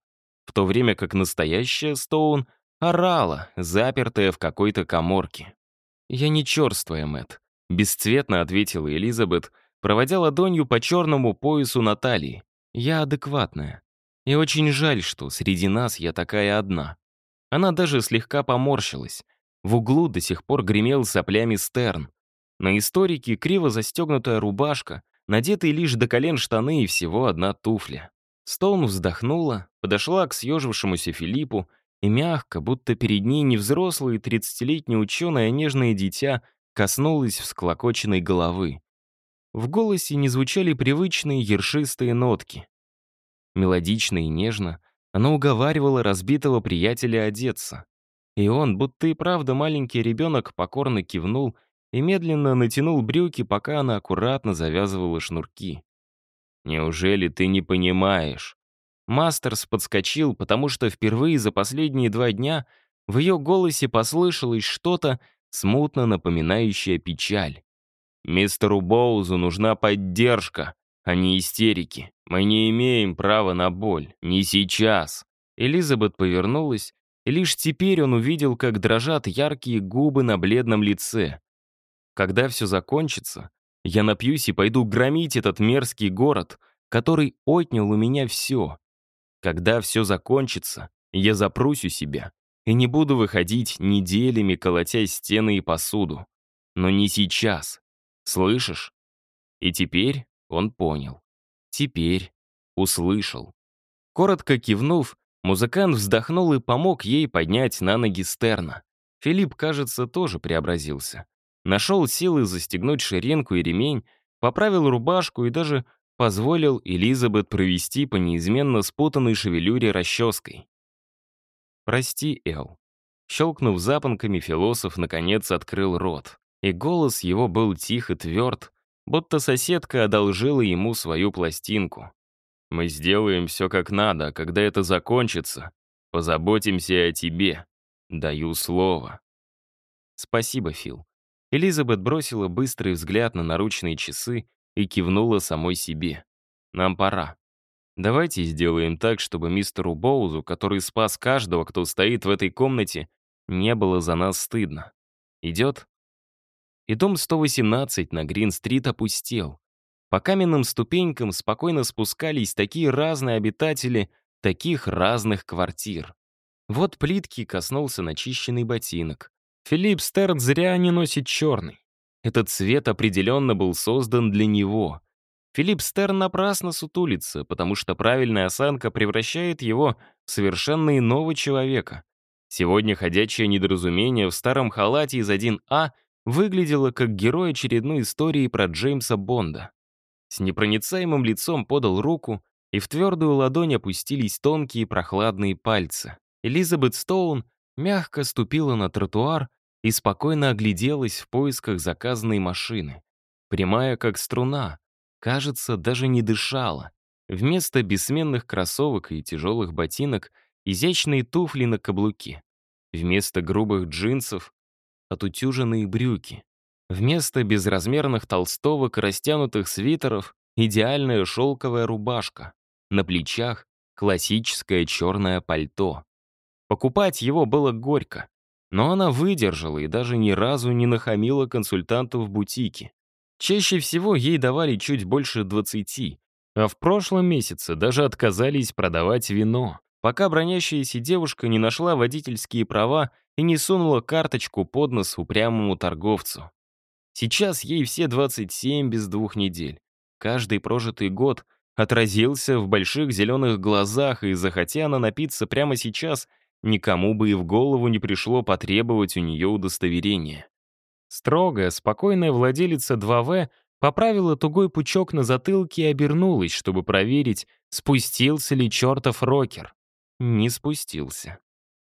В то время как настоящая Стоун орала, запертая в какой-то коморке. «Я не черствая, Мэтт», — бесцветно ответила Элизабет, проводя ладонью по черному поясу Натальи. «Я адекватная. И очень жаль, что среди нас я такая одна». Она даже слегка поморщилась. В углу до сих пор гремел соплями Стерн. На историке криво застегнутая рубашка, надетые лишь до колен штаны и всего одна туфля. Стоун вздохнула, подошла к съежившемуся Филиппу и мягко, будто перед ней не взрослый тридцатилетний ученый, а нежное дитя, коснулась всклокоченной головы. В голосе не звучали привычные ершистые нотки. Мелодично и нежно она уговаривала разбитого приятеля одеться. И он, будто и правда маленький ребенок, покорно кивнул и медленно натянул брюки, пока она аккуратно завязывала шнурки. «Неужели ты не понимаешь?» Мастерс подскочил, потому что впервые за последние два дня в ее голосе послышалось что-то, смутно напоминающее печаль. Мистеру Боузу нужна поддержка, а не истерики. Мы не имеем права на боль. Не сейчас. Элизабет повернулась, и лишь теперь он увидел, как дрожат яркие губы на бледном лице. Когда все закончится, я напьюсь и пойду громить этот мерзкий город, который отнял у меня все. Когда все закончится, я запрусь у себя и не буду выходить неделями, колотя стены и посуду. Но не сейчас. Слышишь? И теперь он понял. Теперь услышал. Коротко кивнув, музыкант вздохнул и помог ей поднять на ноги Стерна. Филипп, кажется, тоже преобразился. Нашел силы застегнуть ширинку и ремень, поправил рубашку и даже позволил Элизабет провести по неизменно спутанной шевелюре расческой. «Прости, Эл». Щелкнув запонками, философ наконец открыл рот и голос его был тих и тверд, будто соседка одолжила ему свою пластинку. «Мы сделаем все как надо, когда это закончится, позаботимся о тебе. Даю слово». «Спасибо, Фил». Элизабет бросила быстрый взгляд на наручные часы и кивнула самой себе. «Нам пора. Давайте сделаем так, чтобы мистеру Боузу, который спас каждого, кто стоит в этой комнате, не было за нас стыдно. Идет?» и дом 118 на Грин-стрит опустел. По каменным ступенькам спокойно спускались такие разные обитатели таких разных квартир. Вот плитки коснулся начищенный ботинок. Филипп Стерн зря не носит черный. Этот цвет определенно был создан для него. Филипп Стерн напрасно сутулится, потому что правильная осанка превращает его в совершенно иного человека. Сегодня ходячее недоразумение в старом халате из 1А — выглядела как герой очередной истории про Джеймса Бонда. С непроницаемым лицом подал руку, и в твердую ладонь опустились тонкие прохладные пальцы. Элизабет Стоун мягко ступила на тротуар и спокойно огляделась в поисках заказанной машины. Прямая, как струна, кажется, даже не дышала. Вместо бессменных кроссовок и тяжелых ботинок — изящные туфли на каблуке. Вместо грубых джинсов отутюженные брюки. Вместо безразмерных толстовок и растянутых свитеров — идеальная шелковая рубашка. На плечах — классическое черное пальто. Покупать его было горько, но она выдержала и даже ни разу не нахамила консультанту в бутике. Чаще всего ей давали чуть больше 20, а в прошлом месяце даже отказались продавать вино, пока бронящаяся девушка не нашла водительские права и не сунула карточку под нос упрямому торговцу. Сейчас ей все 27 без двух недель. Каждый прожитый год отразился в больших зеленых глазах, и захотя она напиться прямо сейчас, никому бы и в голову не пришло потребовать у нее удостоверения. Строгая, спокойная владелица 2В поправила тугой пучок на затылке и обернулась, чтобы проверить, спустился ли чертов рокер. Не спустился.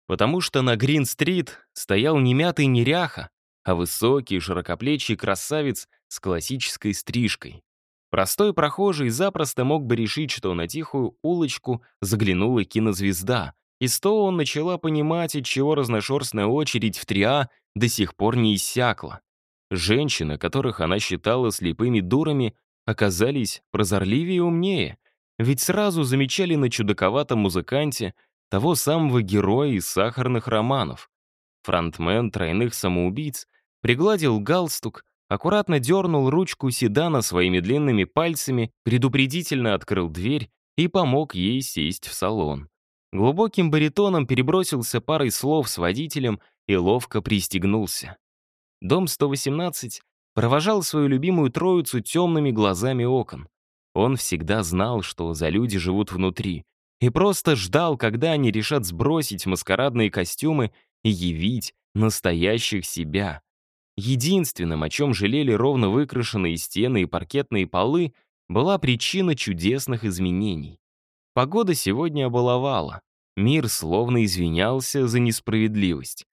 Потому что на Грин-стрит стоял не мятый неряха, а высокий, широкоплечий красавец с классической стрижкой. Простой прохожий запросто мог бы решить, что на тихую улочку заглянула кинозвезда, и Стоун начала понимать, от чего разношерстная очередь в 3А до сих пор не иссякла. Женщины, которых она считала слепыми дурами, оказались прозорливее и умнее, ведь сразу замечали на чудаковатом музыканте того самого героя из сахарных романов. Фронтмен тройных самоубийц пригладил галстук, аккуратно дернул ручку седана своими длинными пальцами, предупредительно открыл дверь и помог ей сесть в салон. Глубоким баритоном перебросился парой слов с водителем и ловко пристегнулся. Дом 118 провожал свою любимую троицу темными глазами окон. Он всегда знал, что за люди живут внутри, и просто ждал, когда они решат сбросить маскарадные костюмы и явить настоящих себя. Единственным, о чем жалели ровно выкрашенные стены и паркетные полы, была причина чудесных изменений. Погода сегодня обаловала. Мир словно извинялся за несправедливость.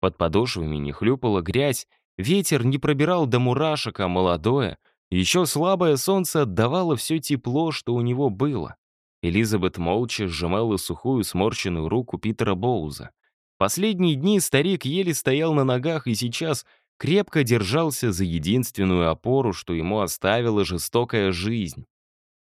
Под подошвами не хлюпала грязь, ветер не пробирал до мурашек, а молодое, еще слабое солнце отдавало все тепло, что у него было. Элизабет молча сжимала сухую сморщенную руку Питера Боуза. Последние дни старик еле стоял на ногах и сейчас крепко держался за единственную опору, что ему оставила жестокая жизнь.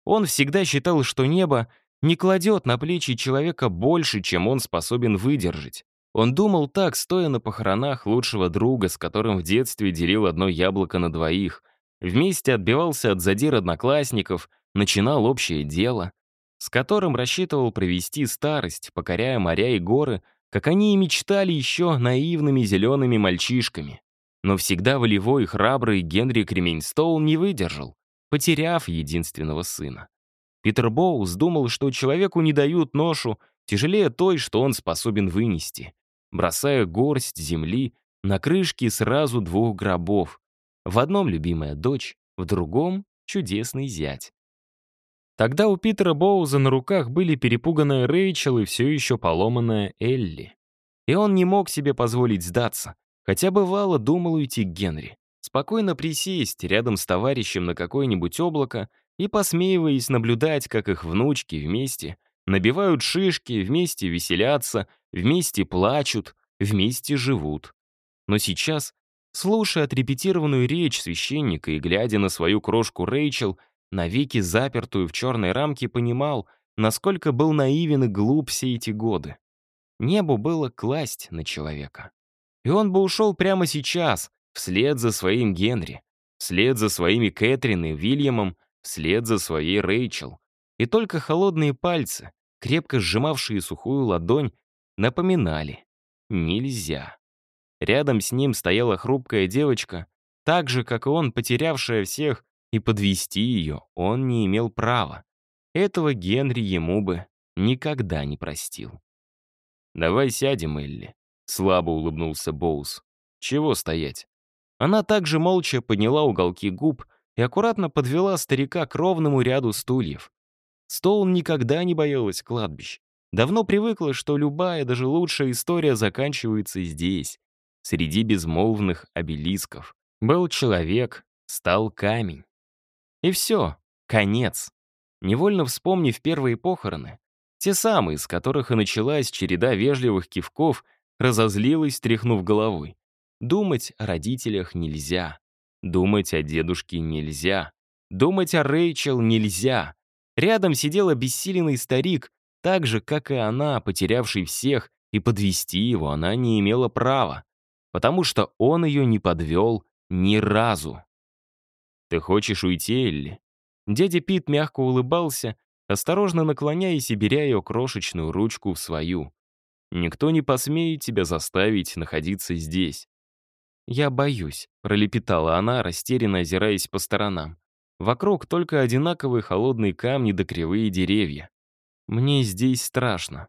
Он всегда считал, что небо не кладет на плечи человека больше, чем он способен выдержать. Он думал так, стоя на похоронах лучшего друга, с которым в детстве делил одно яблоко на двоих. Вместе отбивался от задир одноклассников, начинал общее дело, с которым рассчитывал провести старость, покоряя моря и горы, как они и мечтали еще наивными зелеными мальчишками. Но всегда волевой и храбрый Генри Кременстоун не выдержал, потеряв единственного сына. Питер Боуз думал, что человеку не дают ношу тяжелее той, что он способен вынести бросая горсть земли на крышки сразу двух гробов. В одном любимая дочь, в другом — чудесный зять. Тогда у Питера Боуза на руках были перепуганная Рэйчел и все еще поломанная Элли. И он не мог себе позволить сдаться, хотя бывало думал уйти к Генри. Спокойно присесть рядом с товарищем на какое-нибудь облако и, посмеиваясь, наблюдать, как их внучки вместе набивают шишки, вместе веселятся, вместе плачут, вместе живут. Но сейчас, слушая отрепетированную речь священника и глядя на свою крошку Рэйчел, навеки запертую в черной рамке, понимал, насколько был наивен и глуп все эти годы. Небу было класть на человека. И он бы ушел прямо сейчас, вслед за своим Генри, вслед за своими Кэтрин и Вильямом, вслед за своей Рэйчел. И только холодные пальцы, крепко сжимавшие сухую ладонь, напоминали «нельзя». Рядом с ним стояла хрупкая девочка, так же, как и он, потерявшая всех, и подвести ее он не имел права. Этого Генри ему бы никогда не простил. «Давай сядем, Элли», — слабо улыбнулся Боус. «Чего стоять?» Она также молча подняла уголки губ и аккуратно подвела старика к ровному ряду стульев. Стоун никогда не боялась кладбищ. Давно привыкла, что любая, даже лучшая история заканчивается здесь, среди безмолвных обелисков. Был человек, стал камень. И все, конец. Невольно вспомнив первые похороны, те самые, с которых и началась череда вежливых кивков, разозлилась, тряхнув головой. Думать о родителях нельзя. Думать о дедушке нельзя. Думать о Рэйчел нельзя. Рядом сидел обессиленный старик, так же, как и она, потерявший всех, и подвести его она не имела права, потому что он ее не подвел ни разу. «Ты хочешь уйти, Элли?» Дядя Пит мягко улыбался, осторожно наклоняясь и беря ее крошечную ручку в свою. «Никто не посмеет тебя заставить находиться здесь». «Я боюсь», — пролепетала она, растерянно озираясь по сторонам. Вокруг только одинаковые холодные камни да кривые деревья. Мне здесь страшно.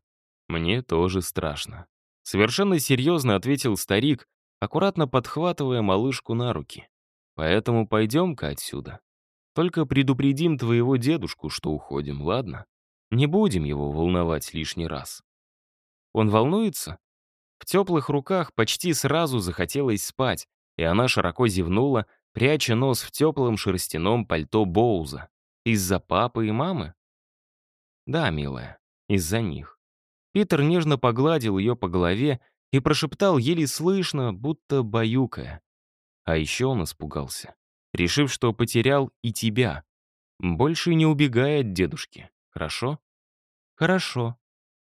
Мне тоже страшно. Совершенно серьезно ответил старик, аккуратно подхватывая малышку на руки. Поэтому пойдем-ка отсюда. Только предупредим твоего дедушку, что уходим, ладно? Не будем его волновать лишний раз. Он волнуется? В теплых руках почти сразу захотелось спать, и она широко зевнула, пряча нос в теплом шерстяном пальто Боуза. Из-за папы и мамы? Да, милая, из-за них. Питер нежно погладил ее по голове и прошептал еле слышно, будто баюкая. А еще он испугался, решив, что потерял и тебя. Больше не убегай от дедушки, хорошо? Хорошо.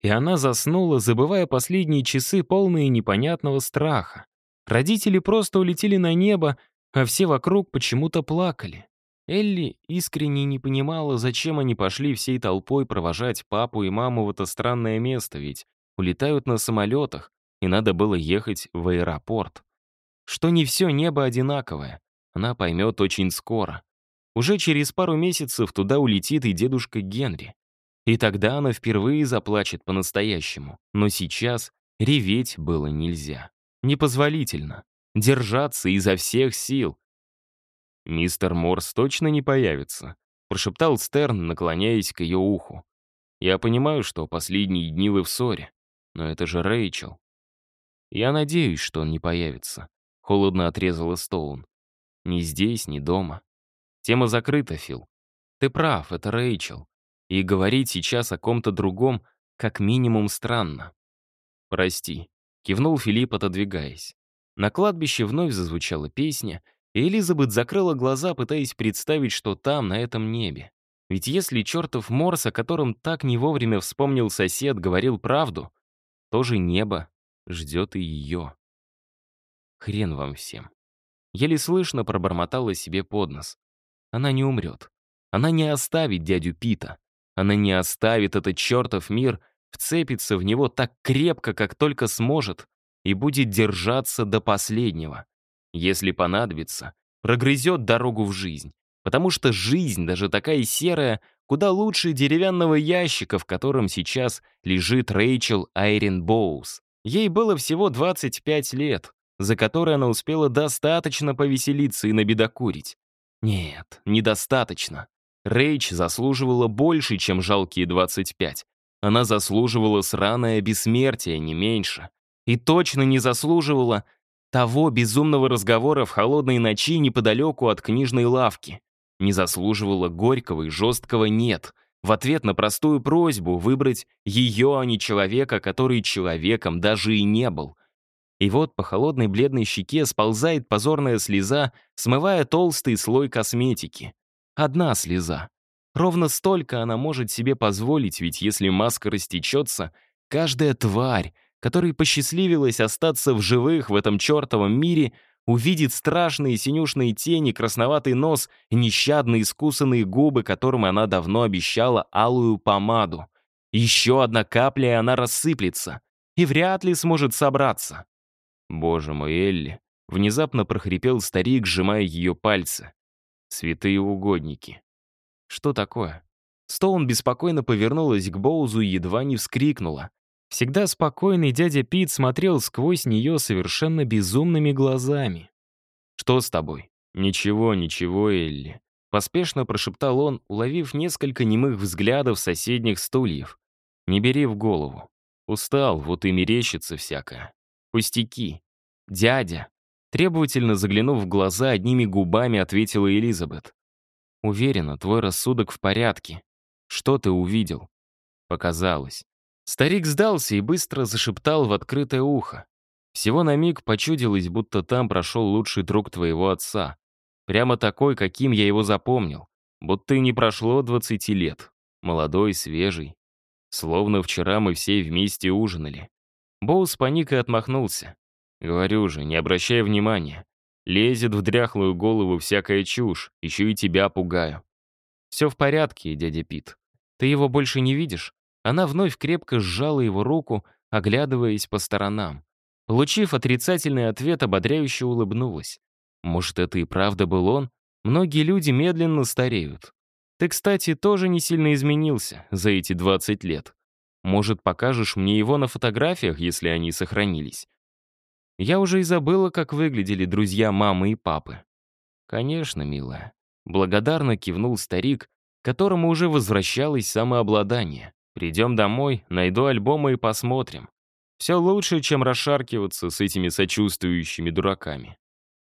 И она заснула, забывая последние часы, полные непонятного страха. Родители просто улетели на небо, а все вокруг почему-то плакали. Элли искренне не понимала, зачем они пошли всей толпой провожать папу и маму в это странное место, ведь улетают на самолетах, и надо было ехать в аэропорт. Что не все небо одинаковое, она поймет очень скоро. Уже через пару месяцев туда улетит и дедушка Генри. И тогда она впервые заплачет по-настоящему. Но сейчас реветь было нельзя. Непозволительно держаться изо всех сил. «Мистер Морс точно не появится», — прошептал Стерн, наклоняясь к ее уху. «Я понимаю, что последние дни вы в ссоре, но это же Рэйчел». «Я надеюсь, что он не появится», — холодно отрезала Стоун. «Ни здесь, ни дома. Тема закрыта, Фил. Ты прав, это Рэйчел. И говорить сейчас о ком-то другом как минимум странно». «Прости», — кивнул Филипп, отодвигаясь. На кладбище вновь зазвучала песня, и Элизабет закрыла глаза, пытаясь представить, что там, на этом небе. Ведь если чертов Морс, о котором так не вовремя вспомнил сосед, говорил правду, то же небо ждет и ее. Хрен вам всем. Еле слышно пробормотала себе под нос. Она не умрет. Она не оставит дядю Пита. Она не оставит этот чертов мир, вцепится в него так крепко, как только сможет, и будет держаться до последнего. Если понадобится, прогрызет дорогу в жизнь. Потому что жизнь, даже такая серая, куда лучше деревянного ящика, в котором сейчас лежит Рэйчел Айрин Боуз. Ей было всего 25 лет, за которые она успела достаточно повеселиться и набедокурить. Нет, недостаточно. Рэйч заслуживала больше, чем жалкие 25. Она заслуживала сраное бессмертие, не меньше и точно не заслуживала того безумного разговора в холодной ночи неподалеку от книжной лавки. Не заслуживала горького и жесткого «нет» в ответ на простую просьбу выбрать ее, а не человека, который человеком даже и не был. И вот по холодной бледной щеке сползает позорная слеза, смывая толстый слой косметики. Одна слеза. Ровно столько она может себе позволить, ведь если маска растечется, каждая тварь, которой посчастливилось остаться в живых в этом чертовом мире, увидит страшные синюшные тени, красноватый нос и нещадно искусанные губы, которым она давно обещала алую помаду. Еще одна капля, и она рассыплется. И вряд ли сможет собраться. «Боже мой, Элли!» — внезапно прохрипел старик, сжимая ее пальцы. «Святые угодники!» «Что такое?» Стоун беспокойно повернулась к Боузу и едва не вскрикнула. Всегда спокойный дядя Пит смотрел сквозь нее совершенно безумными глазами. «Что с тобой?» «Ничего, ничего, Элли», — поспешно прошептал он, уловив несколько немых взглядов соседних стульев. «Не бери в голову. Устал, вот и мерещится всякое. Пустяки. Дядя». Требовательно заглянув в глаза, одними губами ответила Элизабет. «Уверена, твой рассудок в порядке. Что ты увидел?» «Показалось. Старик сдался и быстро зашептал в открытое ухо. Всего на миг почудилось, будто там прошел лучший друг твоего отца. Прямо такой, каким я его запомнил. Будто и не прошло 20 лет. Молодой, свежий. Словно вчера мы все вместе ужинали. Боу с паникой отмахнулся. Говорю же, не обращай внимания. Лезет в дряхлую голову всякая чушь, еще и тебя пугаю. Все в порядке, дядя Пит. Ты его больше не видишь? Она вновь крепко сжала его руку, оглядываясь по сторонам. Получив отрицательный ответ, ободряюще улыбнулась. Может, это и правда был он? Многие люди медленно стареют. Ты, кстати, тоже не сильно изменился за эти 20 лет. Может, покажешь мне его на фотографиях, если они сохранились? Я уже и забыла, как выглядели друзья мамы и папы. Конечно, милая. Благодарно кивнул старик, которому уже возвращалось самообладание. Придем домой, найду альбомы и посмотрим. Все лучше, чем расшаркиваться с этими сочувствующими дураками.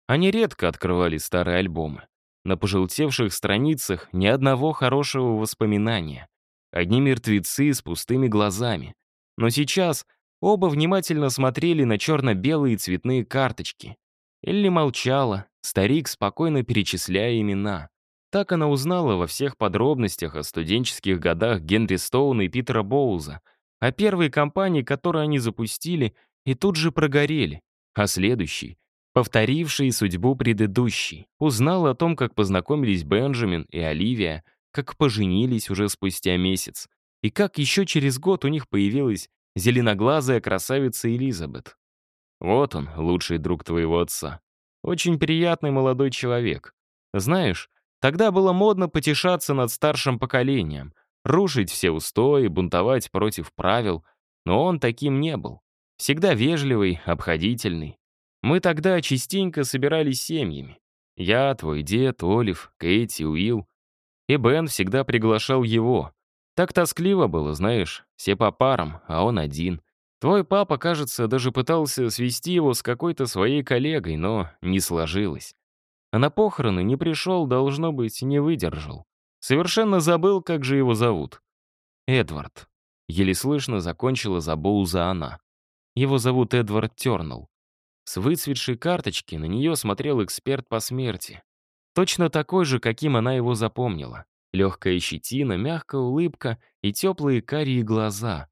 Они редко открывали старые альбомы. На пожелтевших страницах ни одного хорошего воспоминания. Одни мертвецы с пустыми глазами. Но сейчас оба внимательно смотрели на черно-белые цветные карточки. Элли молчала, старик спокойно перечисляя имена. Так она узнала во всех подробностях о студенческих годах Генри Стоуна и Питера Боуза, о первой кампании, которую они запустили, и тут же прогорели, а следующий, повторивший судьбу предыдущей, узнал о том, как познакомились Бенджамин и Оливия, как поженились уже спустя месяц, и как еще через год у них появилась зеленоглазая красавица Элизабет. Вот он, лучший друг твоего отца. Очень приятный молодой человек. Знаешь, Тогда было модно потешаться над старшим поколением, рушить все устои, бунтовать против правил, но он таким не был. Всегда вежливый, обходительный. Мы тогда частенько собирались семьями. Я, твой дед, Олив, Кэти, Уилл. И Бен всегда приглашал его. Так тоскливо было, знаешь, все по парам, а он один. Твой папа, кажется, даже пытался свести его с какой-то своей коллегой, но не сложилось. А на похороны не пришел, должно быть, не выдержал. Совершенно забыл, как же его зовут. Эдвард. Еле слышно закончила за Боуза она. Его зовут Эдвард Тернелл. С выцветшей карточки на нее смотрел эксперт по смерти. Точно такой же, каким она его запомнила. Легкая щетина, мягкая улыбка и теплые карие глаза.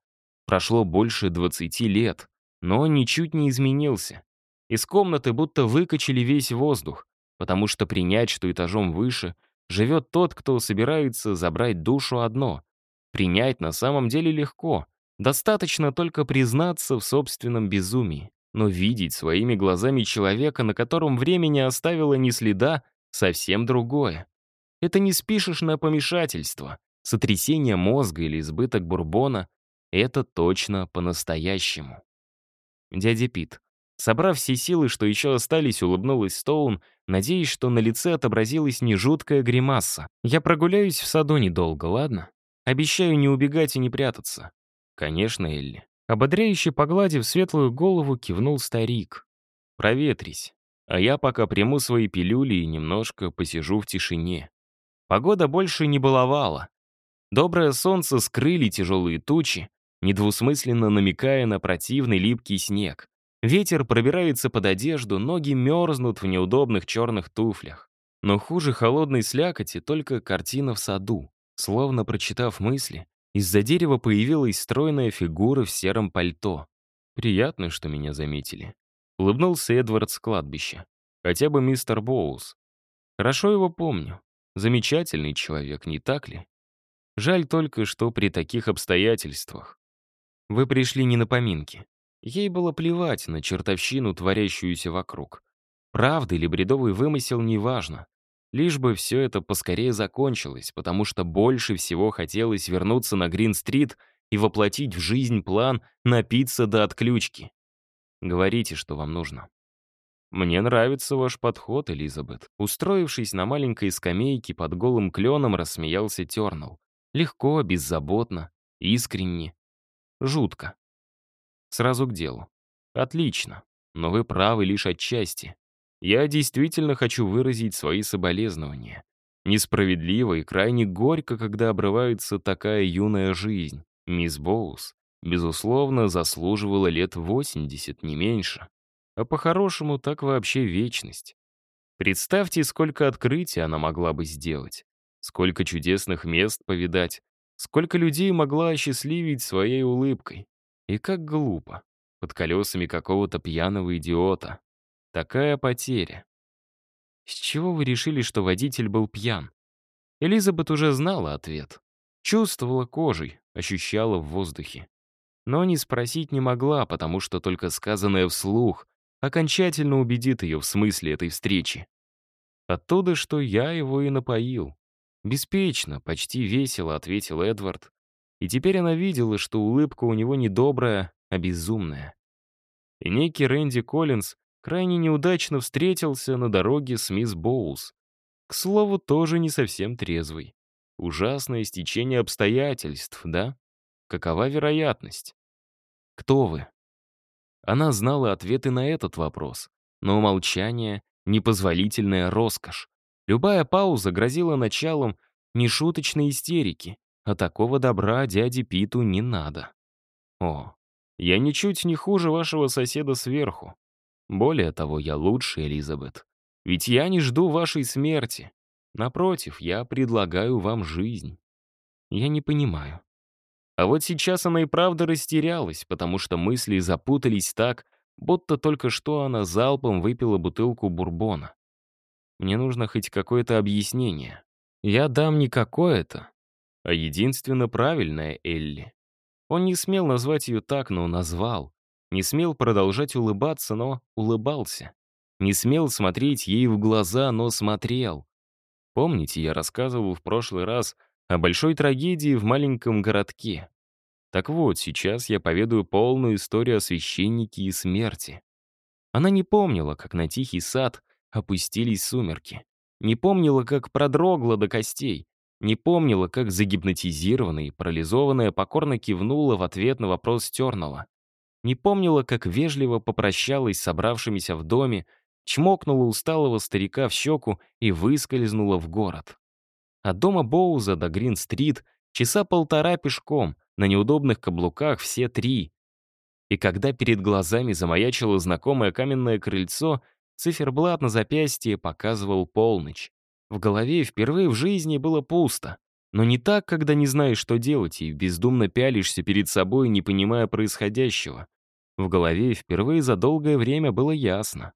Прошло больше 20 лет, но он ничуть не изменился. Из комнаты будто выкачали весь воздух потому что принять, что этажом выше живет тот, кто собирается забрать душу одно. Принять на самом деле легко. Достаточно только признаться в собственном безумии. Но видеть своими глазами человека, на котором время не оставило ни следа, совсем другое. Это не спишешь на помешательство, сотрясение мозга или избыток бурбона. Это точно по-настоящему. Дядя Пит, Собрав все силы, что еще остались, улыбнулась Стоун, надеясь, что на лице отобразилась не жуткая гримаса. «Я прогуляюсь в саду недолго, ладно? Обещаю не убегать и не прятаться». «Конечно, Элли». Ободряюще погладив светлую голову, кивнул старик. «Проветрись, а я пока приму свои пилюли и немножко посижу в тишине». Погода больше не баловала. Доброе солнце скрыли тяжелые тучи, недвусмысленно намекая на противный липкий снег. Ветер пробирается под одежду, ноги мерзнут в неудобных черных туфлях. Но хуже холодной слякоти только картина в саду. Словно прочитав мысли, из-за дерева появилась стройная фигура в сером пальто. Приятно, что меня заметили. Улыбнулся Эдвард с кладбища. Хотя бы мистер Боуз. Хорошо его помню. Замечательный человек, не так ли? Жаль только, что при таких обстоятельствах. Вы пришли не на поминки. Ей было плевать на чертовщину, творящуюся вокруг. Правда или бредовый вымысел, неважно. Лишь бы все это поскорее закончилось, потому что больше всего хотелось вернуться на Грин-стрит и воплотить в жизнь план напиться до отключки. Говорите, что вам нужно. Мне нравится ваш подход, Элизабет. Устроившись на маленькой скамейке под голым кленом, рассмеялся Тернал. Легко, беззаботно, искренне. Жутко. Сразу к делу. Отлично, но вы правы лишь отчасти. Я действительно хочу выразить свои соболезнования. Несправедливо и крайне горько, когда обрывается такая юная жизнь. Мисс Боус, безусловно, заслуживала лет 80, не меньше. А по-хорошему, так вообще вечность. Представьте, сколько открытий она могла бы сделать, сколько чудесных мест повидать, сколько людей могла осчастливить своей улыбкой. И как глупо, под колесами какого-то пьяного идиота. Такая потеря. С чего вы решили, что водитель был пьян? Элизабет уже знала ответ. Чувствовала кожей, ощущала в воздухе. Но не спросить не могла, потому что только сказанное вслух окончательно убедит ее в смысле этой встречи. Оттуда, что я его и напоил. Беспечно, почти весело, ответил Эдвард. И теперь она видела, что улыбка у него не добрая, а безумная. И некий Рэнди Коллинз крайне неудачно встретился на дороге с мисс Боулс. К слову, тоже не совсем трезвый. Ужасное стечение обстоятельств, да? Какова вероятность? Кто вы? Она знала ответы на этот вопрос, но молчание — непозволительная роскошь. Любая пауза грозила началом нешуточной истерики, а такого добра дяде Питу не надо. О, я ничуть не хуже вашего соседа сверху. Более того, я лучше, Элизабет. Ведь я не жду вашей смерти. Напротив, я предлагаю вам жизнь. Я не понимаю. А вот сейчас она и правда растерялась, потому что мысли запутались так, будто только что она залпом выпила бутылку бурбона. Мне нужно хоть какое-то объяснение. Я дам не какое-то, а единственно правильное Элли. Он не смел назвать ее так, но назвал. Не смел продолжать улыбаться, но улыбался. Не смел смотреть ей в глаза, но смотрел. Помните, я рассказывал в прошлый раз о большой трагедии в маленьком городке. Так вот, сейчас я поведаю полную историю о священнике и смерти. Она не помнила, как на тихий сад опустились сумерки. Не помнила, как продрогла до костей. Не помнила, как загипнотизированная и парализованная покорно кивнула в ответ на вопрос Тернова. Не помнила, как вежливо попрощалась с собравшимися в доме, чмокнула усталого старика в щеку и выскользнула в город. От дома Боуза до Грин-стрит часа полтора пешком, на неудобных каблуках все три. И когда перед глазами замаячило знакомое каменное крыльцо, циферблат на запястье показывал полночь. В голове впервые в жизни было пусто. Но не так, когда не знаешь, что делать, и бездумно пялишься перед собой, не понимая происходящего. В голове впервые за долгое время было ясно.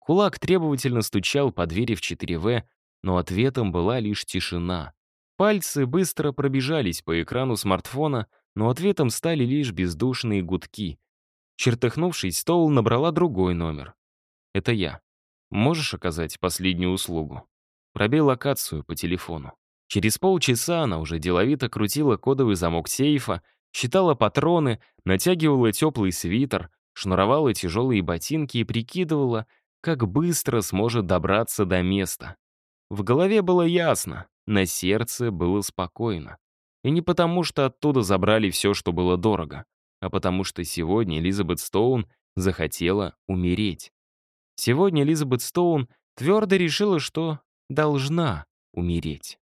Кулак требовательно стучал по двери в 4В, но ответом была лишь тишина. Пальцы быстро пробежались по экрану смартфона, но ответом стали лишь бездушные гудки. Чертыхнувшись, Стоул набрала другой номер. «Это я. Можешь оказать последнюю услугу?» Пробей локацию по телефону. Через полчаса она уже деловито крутила кодовый замок сейфа, считала патроны, натягивала теплый свитер, шнуровала тяжелые ботинки и прикидывала, как быстро сможет добраться до места. В голове было ясно, на сердце было спокойно. И не потому, что оттуда забрали все, что было дорого, а потому что сегодня Элизабет Стоун захотела умереть. Сегодня Элизабет Стоун твердо решила, что должна умереть.